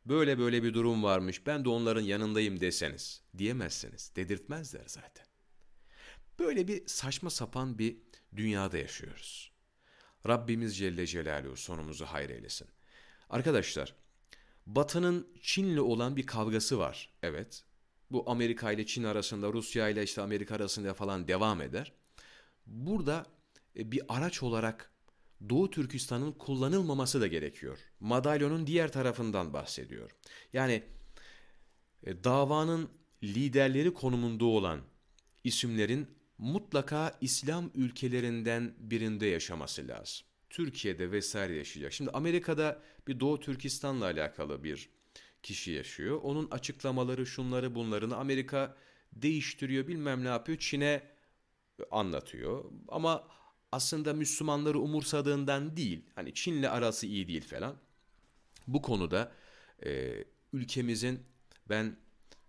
böyle böyle bir durum varmış ben de onların yanındayım deseniz diyemezsiniz. Dedirtmezler zaten. Böyle bir saçma sapan bir dünyada yaşıyoruz. Rabbimiz Celle Celaluhu sonumuzu hayır eylesin. Arkadaşlar Batı'nın Çin'le olan bir kavgası var. Evet. Bu Amerika ile Çin arasında, Rusya ile işte Amerika arasında falan devam eder. Burada e, bir araç olarak Doğu Türkistan'ın kullanılmaması da gerekiyor. Madalyonun diğer tarafından bahsediyor. Yani e, davanın liderleri konumunda olan isimlerin mutlaka İslam ülkelerinden birinde yaşaması lazım. Türkiye'de vesaire yaşayacak. Şimdi Amerika'da bir Doğu Türkistan'la alakalı bir kişi yaşıyor. Onun açıklamaları şunları bunlarını Amerika değiştiriyor bilmem ne yapıyor Çin'e anlatıyor. Ama aslında Müslümanları umursadığından değil, hani Çin'le arası iyi değil falan. Bu konuda e, ülkemizin ben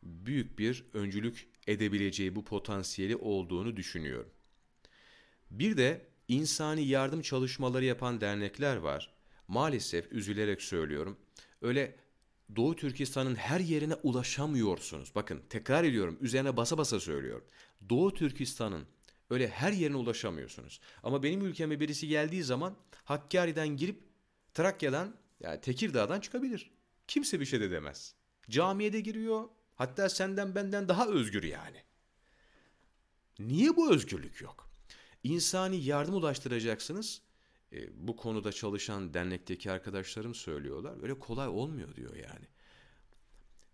büyük bir öncülük edebileceği bu potansiyeli olduğunu düşünüyorum. Bir de insani yardım çalışmaları yapan dernekler var. Maalesef üzülerek söylüyorum. Öyle Doğu Türkistan'ın her yerine ulaşamıyorsunuz. Bakın tekrar ediyorum üzerine basa basa söylüyorum. Doğu Türkistan'ın Öyle her yerine ulaşamıyorsunuz. Ama benim ülkeme birisi geldiği zaman Hakkari'den girip Trakya'dan yani Tekirdağ'dan çıkabilir. Kimse bir şey de demez. Camiye de giriyor, Hatta senden benden daha özgür yani. Niye bu özgürlük yok? İnsani yardım ulaştıracaksınız. E, bu konuda çalışan dernekteki arkadaşlarım söylüyorlar. Öyle kolay olmuyor diyor yani.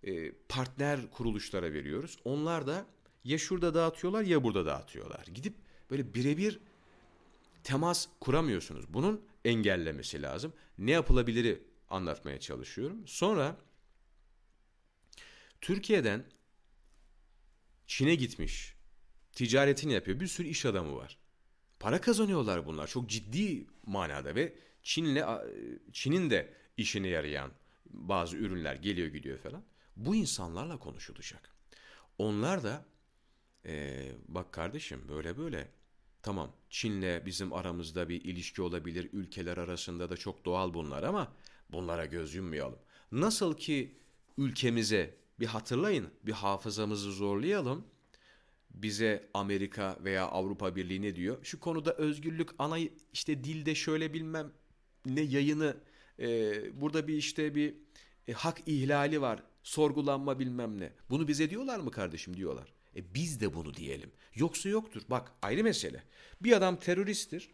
E, partner kuruluşlara veriyoruz. Onlar da ya şurada dağıtıyorlar ya burada dağıtıyorlar. Gidip böyle birebir temas kuramıyorsunuz. Bunun engellemesi lazım. Ne yapılabiliri anlatmaya çalışıyorum. Sonra Türkiye'den Çin'e gitmiş, ticaretini yapıyor. Bir sürü iş adamı var. Para kazanıyorlar bunlar çok ciddi manada ve Çin'le Çin'in de işine yarayan bazı ürünler geliyor gidiyor falan. Bu insanlarla konuşulacak. Onlar da e, bak kardeşim böyle böyle tamam Çin'le bizim aramızda bir ilişki olabilir ülkeler arasında da çok doğal bunlar ama bunlara göz yummayalım. Nasıl ki ülkemize bir hatırlayın bir hafızamızı zorlayalım bize Amerika veya Avrupa Birliği ne diyor? Şu konuda özgürlük ana işte dilde şöyle bilmem ne yayını e, burada bir işte bir e, hak ihlali var sorgulanma bilmem ne. Bunu bize diyorlar mı kardeşim diyorlar. E biz de bunu diyelim. Yoksa yoktur. Bak ayrı mesele. Bir adam teröristtir.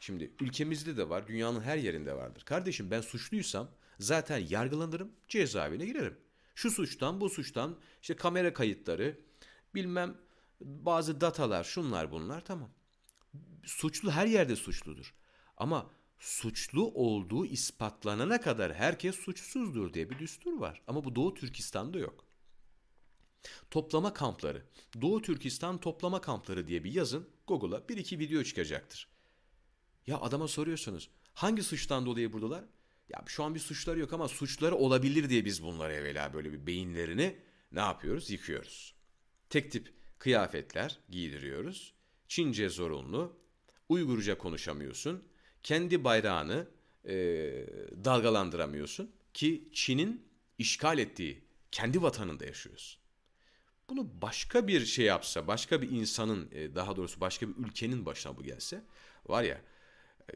Şimdi ülkemizde de var, dünyanın her yerinde vardır. Kardeşim ben suçluysam zaten yargılanırım, cezaevine girerim. Şu suçtan, bu suçtan, işte kamera kayıtları, bilmem bazı datalar, şunlar bunlar tamam. Suçlu her yerde suçludur. Ama suçlu olduğu ispatlanana kadar herkes suçsuzdur diye bir düstur var. Ama bu Doğu Türkistan'da yok. Toplama kampları. Doğu Türkistan toplama kampları diye bir yazın Google'a bir iki video çıkacaktır. Ya adama soruyorsunuz hangi suçtan dolayı buradalar? Ya şu an bir suçları yok ama suçları olabilir diye biz bunları evvela böyle bir beyinlerini ne yapıyoruz? Yıkıyoruz. Tek tip kıyafetler giydiriyoruz. Çince zorunlu. Uygurca konuşamıyorsun. Kendi bayrağını e, dalgalandıramıyorsun ki Çin'in işgal ettiği kendi vatanında yaşıyorsun. Bunu başka bir şey yapsa, başka bir insanın, e, daha doğrusu başka bir ülkenin başına bu gelse, var ya e,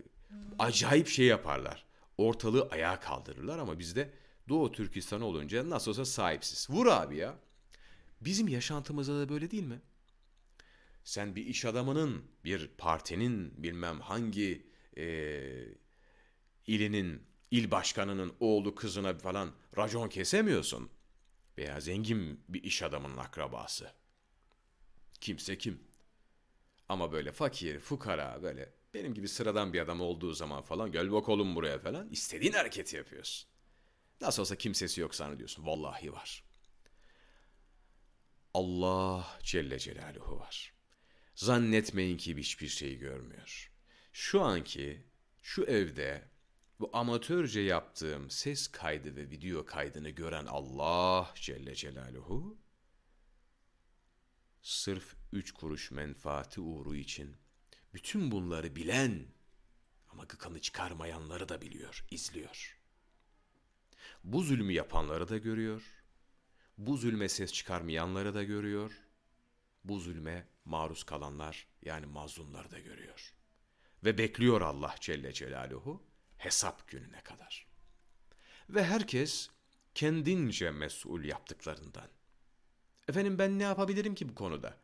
acayip şey yaparlar. Ortalığı ayağa kaldırırlar ama bizde Doğu Türkistan olunca nasıl olsa sahipsiz. Vur abi ya. Bizim yaşantımızda da böyle değil mi? Sen bir iş adamının, bir partinin bilmem hangi e, ilinin, il başkanının oğlu kızına falan racon kesemiyorsun. Veya zengin bir iş adamının akrabası. Kimse kim. Ama böyle fakir, fukara böyle benim gibi sıradan bir adam olduğu zaman falan gel bakalım buraya falan istediğin hareketi yapıyorsun. Nasıl olsa kimsesi yok sana diyorsun. Vallahi var. Allah Celle Celaluhu var. Zannetmeyin ki hiçbir şeyi görmüyor. Şu anki şu evde bu amatörce yaptığım ses kaydı ve video kaydını gören Allah Celle Celaluhu sırf üç kuruş menfaati uğru için bütün bunları bilen ama gıkanı çıkarmayanları da biliyor, izliyor. Bu zulmü yapanları da görüyor. Bu zulme ses çıkarmayanları da görüyor. Bu zulme maruz kalanlar yani mazlumları da görüyor. Ve bekliyor Allah Celle Celaluhu hesap gününe kadar. Ve herkes kendince mesul yaptıklarından. Efendim ben ne yapabilirim ki bu konuda?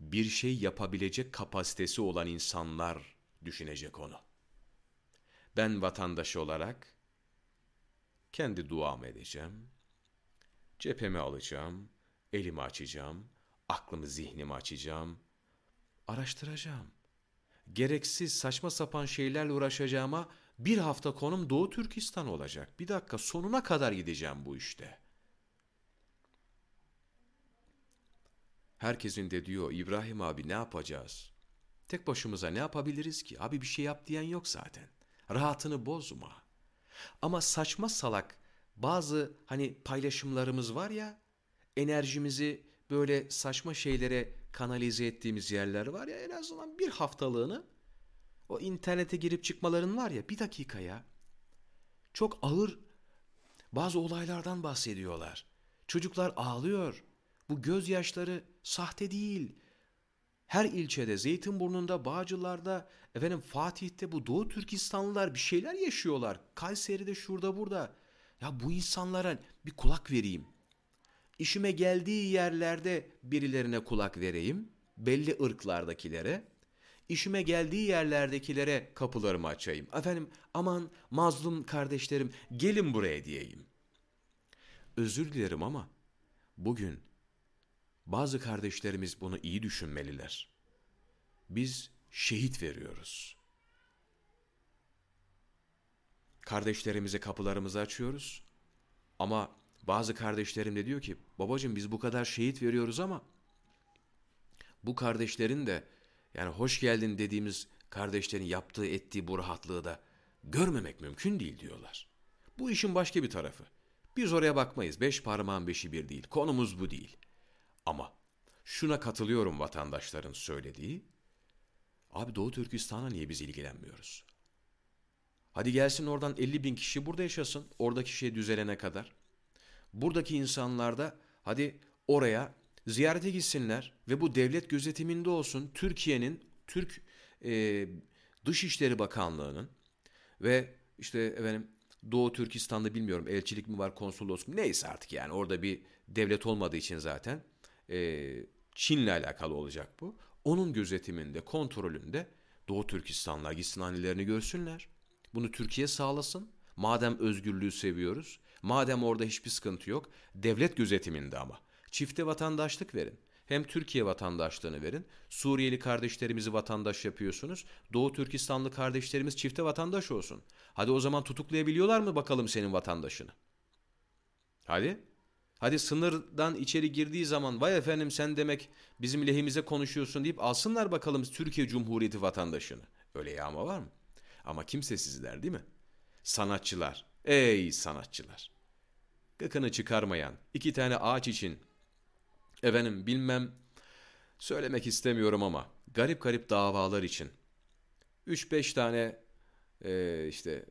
Bir şey yapabilecek kapasitesi olan insanlar düşünecek onu. Ben vatandaş olarak kendi duamı edeceğim. Cephemi alacağım, elimi açacağım, aklımı zihnimi açacağım, araştıracağım. Gereksiz saçma sapan şeylerle uğraşacağıma bir hafta konum Doğu Türkistan olacak. Bir dakika sonuna kadar gideceğim bu işte. Herkesin de diyor İbrahim abi ne yapacağız? Tek başımıza ne yapabiliriz ki? Abi bir şey yap diyen yok zaten. Rahatını bozma. Ama saçma salak bazı hani paylaşımlarımız var ya enerjimizi böyle saçma şeylere kanalize ettiğimiz yerler var ya en azından bir haftalığını o internete girip çıkmaların var ya bir dakika ya. Çok ağır bazı olaylardan bahsediyorlar. Çocuklar ağlıyor. Bu gözyaşları sahte değil. Her ilçede, Zeytinburnu'nda, Bağcılar'da, efendim Fatih'te bu Doğu Türkistanlılar bir şeyler yaşıyorlar. Kayseri'de şurada burada. Ya bu insanlara bir kulak vereyim. İşime geldiği yerlerde birilerine kulak vereyim, belli ırklardakilere. İşime geldiği yerlerdekilere kapılarımı açayım. Efendim aman mazlum kardeşlerim gelin buraya diyeyim. Özür dilerim ama bugün bazı kardeşlerimiz bunu iyi düşünmeliler. Biz şehit veriyoruz. Kardeşlerimize kapılarımızı açıyoruz. Ama bazı kardeşlerim de diyor ki babacığım biz bu kadar şehit veriyoruz ama bu kardeşlerin de yani hoş geldin dediğimiz kardeşlerin yaptığı ettiği bu rahatlığı da görmemek mümkün değil diyorlar. Bu işin başka bir tarafı. Biz oraya bakmayız. Beş parmağın beşi bir değil. Konumuz bu değil. Ama şuna katılıyorum vatandaşların söylediği. Abi Doğu Türkistan'a niye biz ilgilenmiyoruz? Hadi gelsin oradan 50 bin kişi burada yaşasın. Oradaki şey düzelene kadar. Buradaki insanlar da hadi oraya ziyarete gitsinler ve bu devlet gözetiminde olsun. Türkiye'nin, Türk e, Dışişleri Bakanlığı'nın ve işte efendim Doğu Türkistan'da bilmiyorum elçilik mi var konsolosluk mu neyse artık yani orada bir devlet olmadığı için zaten e, Çin'le alakalı olacak bu. Onun gözetiminde, kontrolünde Doğu Türkistanlar gitsin annelerini görsünler. Bunu Türkiye sağlasın. Madem özgürlüğü seviyoruz, madem orada hiçbir sıkıntı yok, devlet gözetiminde ama. Çifte vatandaşlık verin. Hem Türkiye vatandaşlığını verin. Suriyeli kardeşlerimizi vatandaş yapıyorsunuz. Doğu Türkistanlı kardeşlerimiz çifte vatandaş olsun. Hadi o zaman tutuklayabiliyorlar mı bakalım senin vatandaşını? Hadi. Hadi sınırdan içeri girdiği zaman vay efendim sen demek bizim lehimize konuşuyorsun deyip alsınlar bakalım Türkiye Cumhuriyeti vatandaşını. Öyle yağma var mı? Ama kimsesizler değil mi? Sanatçılar. Ey sanatçılar. Gıkını çıkarmayan iki tane ağaç için efendim bilmem söylemek istemiyorum ama garip garip davalar için 3-5 tane e, işte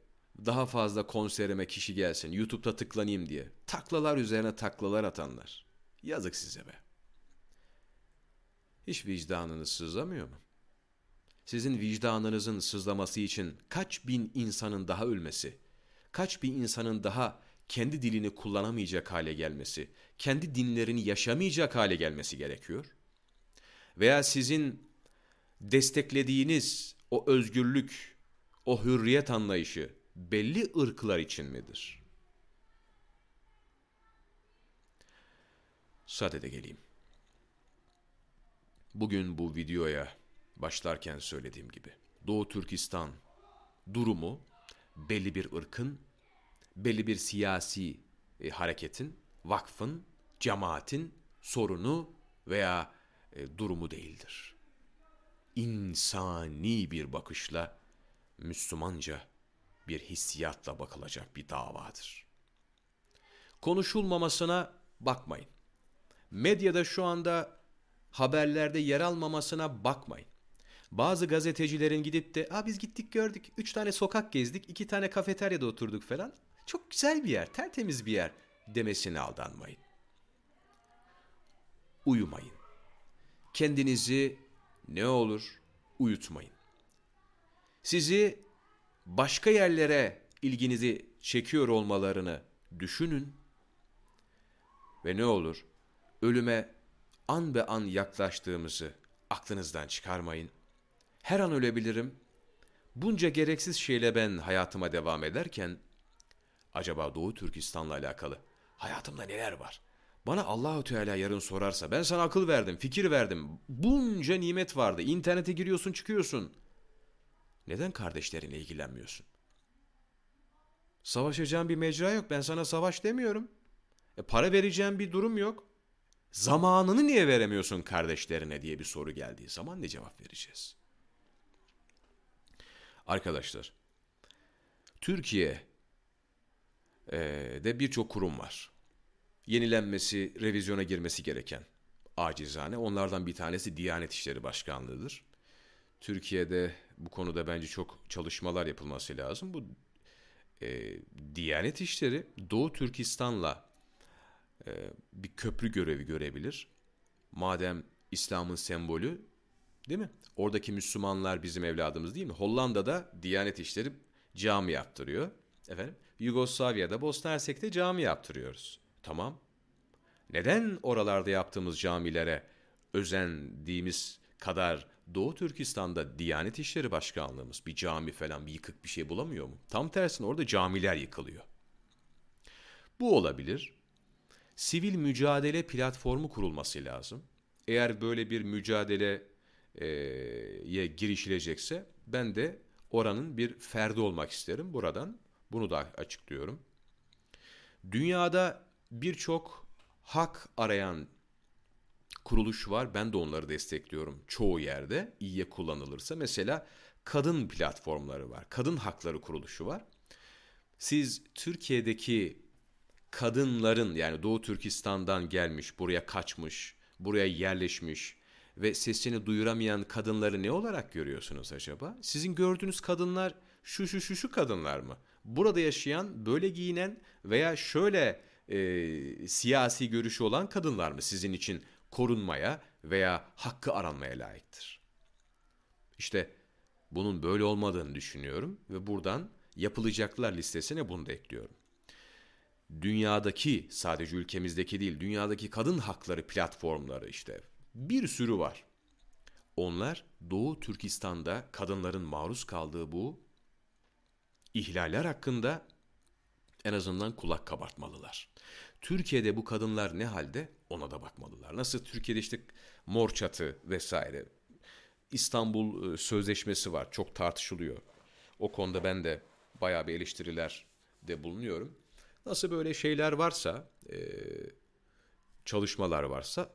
daha fazla konserime kişi gelsin YouTube'da tıklanayım diye taklalar üzerine taklalar atanlar. Yazık size be. Hiç vicdanınız sızlamıyor mu? Sizin vicdanınızın sızlaması için kaç bin insanın daha ölmesi, kaç bin insanın daha kendi dilini kullanamayacak hale gelmesi, kendi dinlerini yaşamayacak hale gelmesi gerekiyor. Veya sizin desteklediğiniz o özgürlük, o hürriyet anlayışı belli ırklar için midir? Sadede geleyim. Bugün bu videoya başlarken söylediğim gibi Doğu Türkistan durumu belli bir ırkın, belli bir siyasi e, hareketin, vakfın, cemaatin sorunu veya e, durumu değildir. İnsani bir bakışla Müslümanca bir hissiyatla bakılacak bir davadır. Konuşulmamasına bakmayın. Medyada şu anda haberlerde yer almamasına bakmayın. Bazı gazetecilerin gidip de Aa, biz gittik gördük. Üç tane sokak gezdik. iki tane kafeteryada oturduk falan. Çok güzel bir yer. Tertemiz bir yer demesine aldanmayın. Uyumayın. Kendinizi ne olur uyutmayın. Sizi başka yerlere ilginizi çekiyor olmalarını düşünün ve ne olur ölüme an be an yaklaştığımızı aklınızdan çıkarmayın. Her an ölebilirim. Bunca gereksiz şeyle ben hayatıma devam ederken acaba Doğu Türkistan'la alakalı hayatımda neler var? Bana Allahu Teala yarın sorarsa ben sana akıl verdim, fikir verdim. Bunca nimet vardı. İnternete giriyorsun, çıkıyorsun. Neden kardeşlerinle ilgilenmiyorsun? Savaşacağım bir mecra yok. Ben sana savaş demiyorum. E, para vereceğim bir durum yok. Zamanını niye veremiyorsun kardeşlerine diye bir soru geldiği zaman ne cevap vereceğiz? Arkadaşlar, Türkiye de birçok kurum var. Yenilenmesi, revizyona girmesi gereken acizane. Onlardan bir tanesi Diyanet İşleri Başkanlığı'dır. Türkiye'de bu konuda bence çok çalışmalar yapılması lazım. Bu e, Diyanet İşleri Doğu Türkistan'la e, bir köprü görevi görebilir. Madem İslam'ın sembolü değil mi? Oradaki Müslümanlar bizim evladımız değil mi? Hollanda'da Diyanet İşleri cami yaptırıyor. Efendim Yugoslavya'da Bosna Hersek'te cami yaptırıyoruz. Tamam. Neden oralarda yaptığımız camilere özendiğimiz kadar Doğu Türkistan'da Diyanet İşleri Başkanlığımız bir cami falan bir yıkık bir şey bulamıyor mu? Tam tersine orada camiler yıkılıyor. Bu olabilir. Sivil mücadele platformu kurulması lazım. Eğer böyle bir mücadeleye girişilecekse ben de oranın bir ferdi olmak isterim. Buradan bunu da açıklıyorum. Dünyada birçok hak arayan kuruluş var. Ben de onları destekliyorum çoğu yerde iyiye kullanılırsa. Mesela kadın platformları var. Kadın hakları kuruluşu var. Siz Türkiye'deki kadınların yani Doğu Türkistan'dan gelmiş, buraya kaçmış, buraya yerleşmiş ve sesini duyuramayan kadınları ne olarak görüyorsunuz acaba? Sizin gördüğünüz kadınlar şu şu şu şu kadınlar mı? Burada yaşayan, böyle giyinen veya şöyle e, siyasi görüşü olan kadınlar mı sizin için korunmaya veya hakkı aranmaya layıktır? İşte bunun böyle olmadığını düşünüyorum ve buradan yapılacaklar listesine bunu da ekliyorum. Dünyadaki sadece ülkemizdeki değil dünyadaki kadın hakları platformları işte bir sürü var. Onlar Doğu Türkistan'da kadınların maruz kaldığı bu ihlaller hakkında en azından kulak kabartmalılar. Türkiye'de bu kadınlar ne halde ona da bakmalılar. Nasıl Türkiye'de işte mor çatı vesaire İstanbul e, Sözleşmesi var çok tartışılıyor. O konuda ben de bayağı bir eleştiriler de bulunuyorum. Nasıl böyle şeyler varsa, e, çalışmalar varsa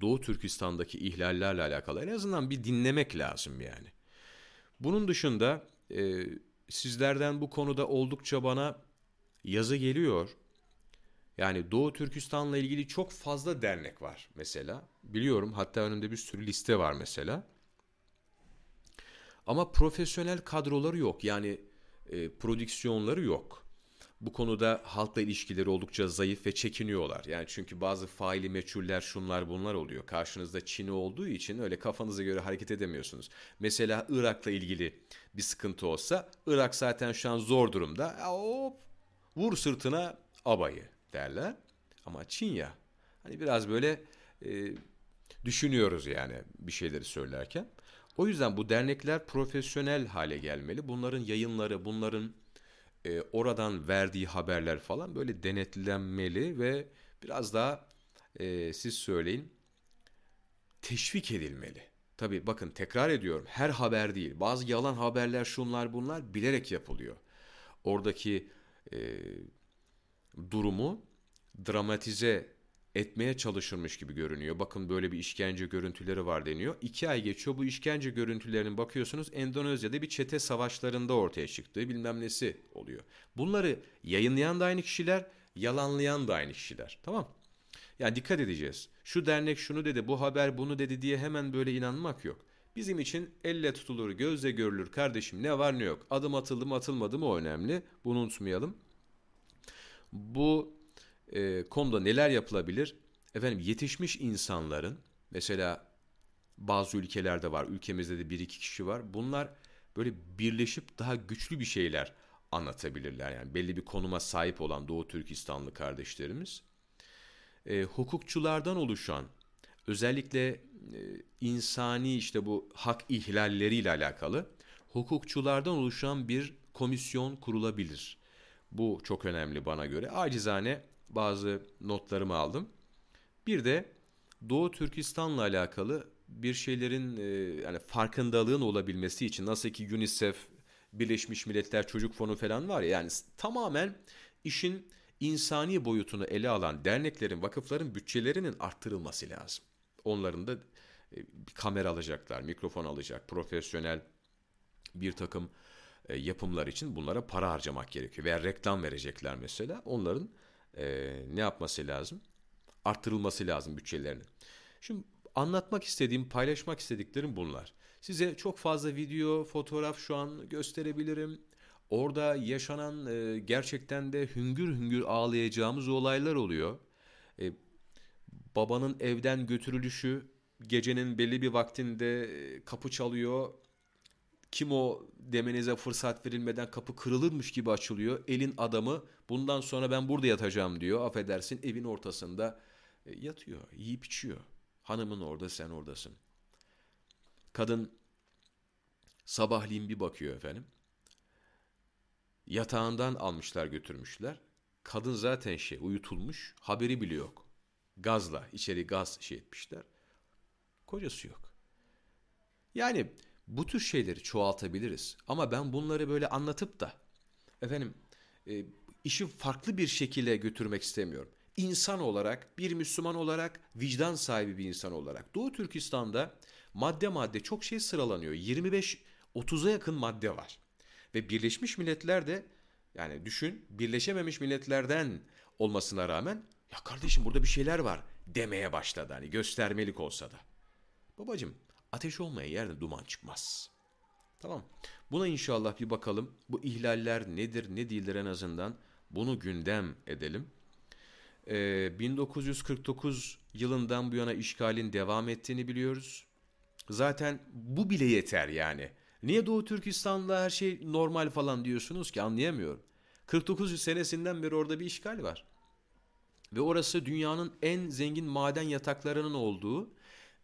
Doğu Türkistan'daki ihlallerle alakalı en azından bir dinlemek lazım yani. Bunun dışında e, sizlerden bu konuda oldukça bana yazı geliyor. Yani Doğu Türkistan'la ilgili çok fazla dernek var mesela. Biliyorum hatta önümde bir sürü liste var mesela. Ama profesyonel kadroları yok. Yani e, prodüksiyonları yok. Bu konuda halkla ilişkileri oldukça zayıf ve çekiniyorlar. Yani çünkü bazı faili meçhuller şunlar bunlar oluyor. Karşınızda Çin'i olduğu için öyle kafanıza göre hareket edemiyorsunuz. Mesela Irak'la ilgili bir sıkıntı olsa Irak zaten şu an zor durumda. Hop vur sırtına abayı derler. Ama Çin ya hani biraz böyle e, düşünüyoruz yani bir şeyleri söylerken. O yüzden bu dernekler profesyonel hale gelmeli. Bunların yayınları, bunların e, oradan verdiği haberler falan böyle denetlenmeli ve biraz daha e, siz söyleyin teşvik edilmeli. Tabii bakın tekrar ediyorum her haber değil. Bazı yalan haberler şunlar bunlar bilerek yapılıyor. Oradaki e, durumu dramatize etmeye çalışılmış gibi görünüyor. Bakın böyle bir işkence görüntüleri var deniyor. İki ay geçiyor bu işkence görüntülerinin bakıyorsunuz Endonezya'da bir çete savaşlarında ortaya çıktığı bilmem nesi oluyor. Bunları yayınlayan da aynı kişiler, yalanlayan da aynı kişiler. Tamam Yani dikkat edeceğiz. Şu dernek şunu dedi, bu haber bunu dedi diye hemen böyle inanmak yok. Bizim için elle tutulur, gözle görülür kardeşim ne var ne yok. Adım atıldı mı atılmadı mı o önemli. Bunu unutmayalım. Bu e, konuda neler yapılabilir? Efendim yetişmiş insanların mesela bazı ülkelerde var, ülkemizde de bir iki kişi var. Bunlar böyle birleşip daha güçlü bir şeyler anlatabilirler. Yani belli bir konuma sahip olan Doğu Türkistanlı kardeşlerimiz. E, hukukçulardan oluşan özellikle e, insani işte bu hak ihlalleriyle alakalı hukukçulardan oluşan bir komisyon kurulabilir. Bu çok önemli bana göre. Acizane bazı notlarımı aldım. Bir de Doğu Türkistan'la alakalı bir şeylerin e, yani farkındalığın olabilmesi için nasıl ki UNICEF, Birleşmiş Milletler Çocuk Fonu falan var ya yani tamamen işin insani boyutunu ele alan derneklerin, vakıfların bütçelerinin arttırılması lazım. Onların da e, kamera alacaklar, mikrofon alacak, profesyonel bir takım e, yapımlar için bunlara para harcamak gerekiyor. Veya reklam verecekler mesela. Onların e, ne yapması lazım? Arttırılması lazım bütçelerini. Şimdi anlatmak istediğim, paylaşmak istediklerim bunlar. Size çok fazla video, fotoğraf şu an gösterebilirim. Orada yaşanan e, gerçekten de hüngür hüngür ağlayacağımız olaylar oluyor. E, babanın evden götürülüşü, gecenin belli bir vaktinde e, kapı çalıyor. Kim o demenize fırsat verilmeden kapı kırılırmış gibi açılıyor. Elin adamı bundan sonra ben burada yatacağım diyor. Affedersin evin ortasında E, yatıyor, yiyip içiyor. Hanımın orada, sen oradasın. Kadın sabahleyin bir bakıyor efendim. Yatağından almışlar götürmüşler. Kadın zaten şey uyutulmuş, haberi bile yok. Gazla, içeri gaz şey etmişler. Kocası yok. Yani bu tür şeyleri çoğaltabiliriz. Ama ben bunları böyle anlatıp da efendim e, işi farklı bir şekilde götürmek istemiyorum. İnsan olarak, bir Müslüman olarak, vicdan sahibi bir insan olarak. Doğu Türkistan'da madde madde çok şey sıralanıyor. 25-30'a yakın madde var. Ve Birleşmiş Milletler de yani düşün Birleşememiş Milletler'den olmasına rağmen ya kardeşim burada bir şeyler var demeye başladı hani göstermelik olsa da. Babacım ateş olmayan yerde duman çıkmaz. Tamam. Buna inşallah bir bakalım. Bu ihlaller nedir ne değildir en azından bunu gündem edelim. Ee, 1949 yılından bu yana işgalin devam ettiğini biliyoruz. Zaten bu bile yeter yani. Niye Doğu Türkistan'da her şey normal falan diyorsunuz ki anlayamıyorum. 49 senesinden beri orada bir işgal var. Ve orası dünyanın en zengin maden yataklarının olduğu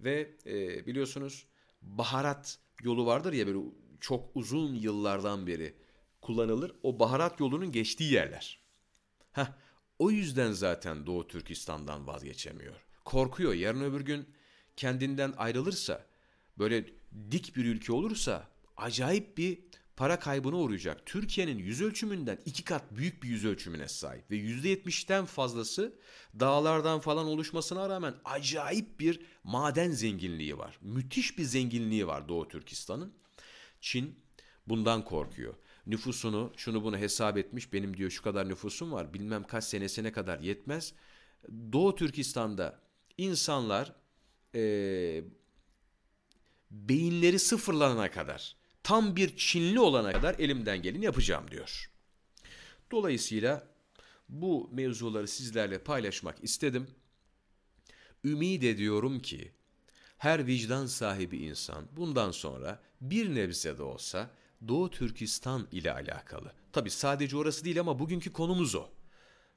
ve e, biliyorsunuz baharat yolu vardır ya böyle çok uzun yıllardan beri kullanılır. O baharat yolunun geçtiği yerler. Heh, o yüzden zaten Doğu Türkistan'dan vazgeçemiyor. Korkuyor yarın öbür gün kendinden ayrılırsa, böyle dik bir ülke olursa acayip bir para kaybına uğrayacak. Türkiye'nin yüz ölçümünden iki kat büyük bir yüz ölçümüne sahip ve yüzde yetmişten fazlası dağlardan falan oluşmasına rağmen acayip bir maden zenginliği var. Müthiş bir zenginliği var Doğu Türkistan'ın. Çin bundan korkuyor. Nüfusunu şunu bunu hesap etmiş benim diyor şu kadar nüfusum var bilmem kaç senesine kadar yetmez. Doğu Türkistan'da insanlar e, beyinleri sıfırlanana kadar tam bir Çinli olana kadar elimden geleni yapacağım diyor. Dolayısıyla bu mevzuları sizlerle paylaşmak istedim. Ümid ediyorum ki her vicdan sahibi insan bundan sonra bir nebze de olsa Doğu Türkistan ile alakalı. Tabi sadece orası değil ama bugünkü konumuz o.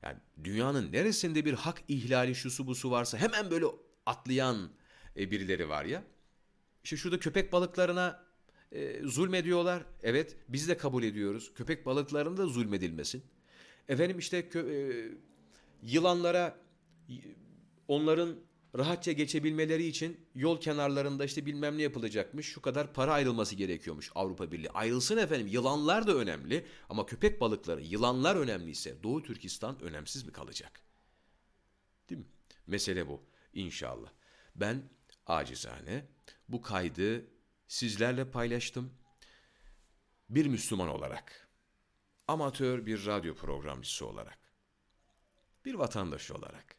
Yani dünyanın neresinde bir hak ihlali şusu busu varsa hemen böyle atlayan e, birileri var ya. İşte şurada köpek balıklarına e, zulmediyorlar. Evet biz de kabul ediyoruz. Köpek balıklarının da zulmedilmesin. Efendim işte kö- e, yılanlara onların rahatça geçebilmeleri için yol kenarlarında işte bilmem ne yapılacakmış. Şu kadar para ayrılması gerekiyormuş Avrupa Birliği. Ayrılsın efendim. Yılanlar da önemli ama köpek balıkları, yılanlar önemliyse Doğu Türkistan önemsiz mi kalacak? Değil mi? Mesele bu inşallah. Ben acizane bu kaydı sizlerle paylaştım. Bir Müslüman olarak, amatör bir radyo programcısı olarak, bir vatandaş olarak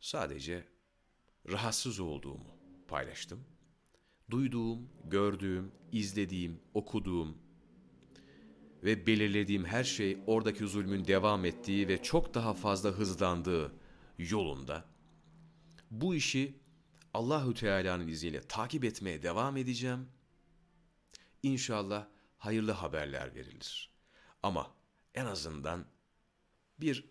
sadece rahatsız olduğumu paylaştım. Duyduğum, gördüğüm, izlediğim, okuduğum ve belirlediğim her şey oradaki zulmün devam ettiği ve çok daha fazla hızlandığı yolunda bu işi Allahü Teala'nın izniyle takip etmeye devam edeceğim. İnşallah hayırlı haberler verilir. Ama en azından bir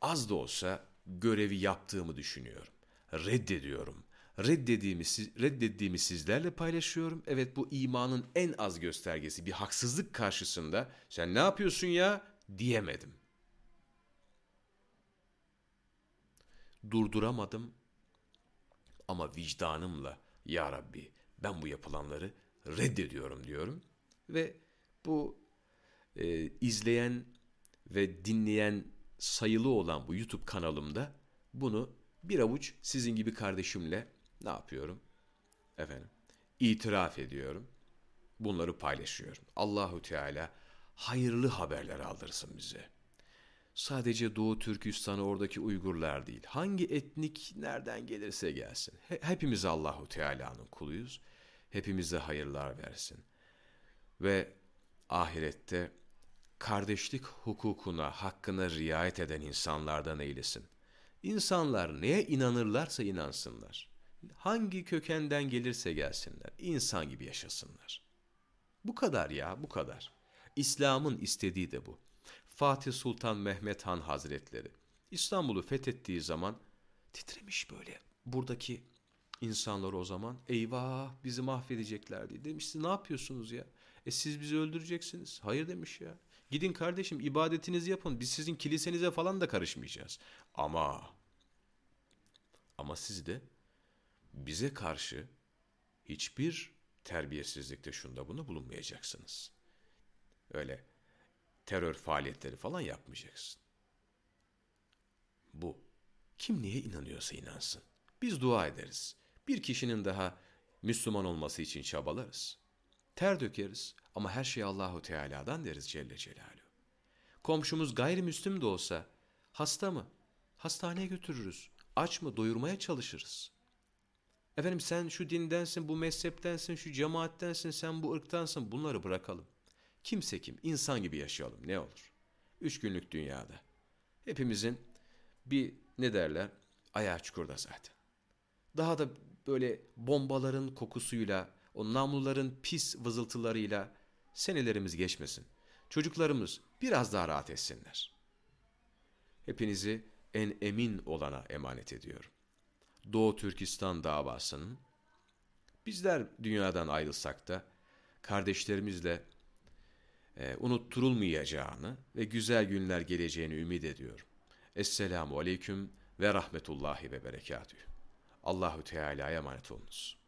az da olsa görevi yaptığımı düşünüyorum. Reddediyorum. Reddettiğimi, reddettiğimi sizlerle paylaşıyorum. Evet bu imanın en az göstergesi bir haksızlık karşısında sen ne yapıyorsun ya diyemedim. Durduramadım ama vicdanımla ya Rabbi ben bu yapılanları reddediyorum diyorum. Ve bu e, izleyen ve dinleyen sayılı olan bu YouTube kanalımda bunu bir avuç sizin gibi kardeşimle ne yapıyorum? Efendim itiraf ediyorum. Bunları paylaşıyorum. Allahu Teala hayırlı haberler aldırsın bize sadece Doğu Türkistan'ı oradaki Uygurlar değil. Hangi etnik nereden gelirse gelsin. hepimiz Allahu Teala'nın kuluyuz. Hepimize hayırlar versin. Ve ahirette kardeşlik hukukuna, hakkına riayet eden insanlardan eylesin. İnsanlar neye inanırlarsa inansınlar. Hangi kökenden gelirse gelsinler. insan gibi yaşasınlar. Bu kadar ya, bu kadar. İslam'ın istediği de bu. Fatih Sultan Mehmet Han Hazretleri İstanbul'u fethettiği zaman titremiş böyle buradaki insanlar o zaman eyvah bizi mahvedecekler diye. Demiş ne yapıyorsunuz ya? E siz bizi öldüreceksiniz. Hayır demiş ya. Gidin kardeşim ibadetinizi yapın. Biz sizin kilisenize falan da karışmayacağız. Ama ama siz de bize karşı hiçbir terbiyesizlikte şunda bunu bulunmayacaksınız. Öyle terör faaliyetleri falan yapmayacaksın. Bu. Kim neye inanıyorsa inansın. Biz dua ederiz. Bir kişinin daha Müslüman olması için çabalarız. Ter dökeriz ama her şey Allahu Teala'dan deriz Celle Celaluhu. Komşumuz gayrimüslim de olsa hasta mı? Hastaneye götürürüz. Aç mı? Doyurmaya çalışırız. Efendim sen şu dindensin, bu mezheptensin, şu cemaattensin, sen bu ırktansın. Bunları bırakalım. Kimse kim, insan gibi yaşayalım ne olur. Üç günlük dünyada. Hepimizin bir ne derler ayağı çukurda zaten. Daha da böyle bombaların kokusuyla, o namluların pis vızıltılarıyla senelerimiz geçmesin. Çocuklarımız biraz daha rahat etsinler. Hepinizi en emin olana emanet ediyorum. Doğu Türkistan davasının bizler dünyadan ayrılsak da kardeşlerimizle e, unutturulmayacağını ve güzel günler geleceğini ümit ediyorum. Esselamu Aleyküm ve Rahmetullahi ve Berekatühü. Allahü Teala'ya emanet olunuz.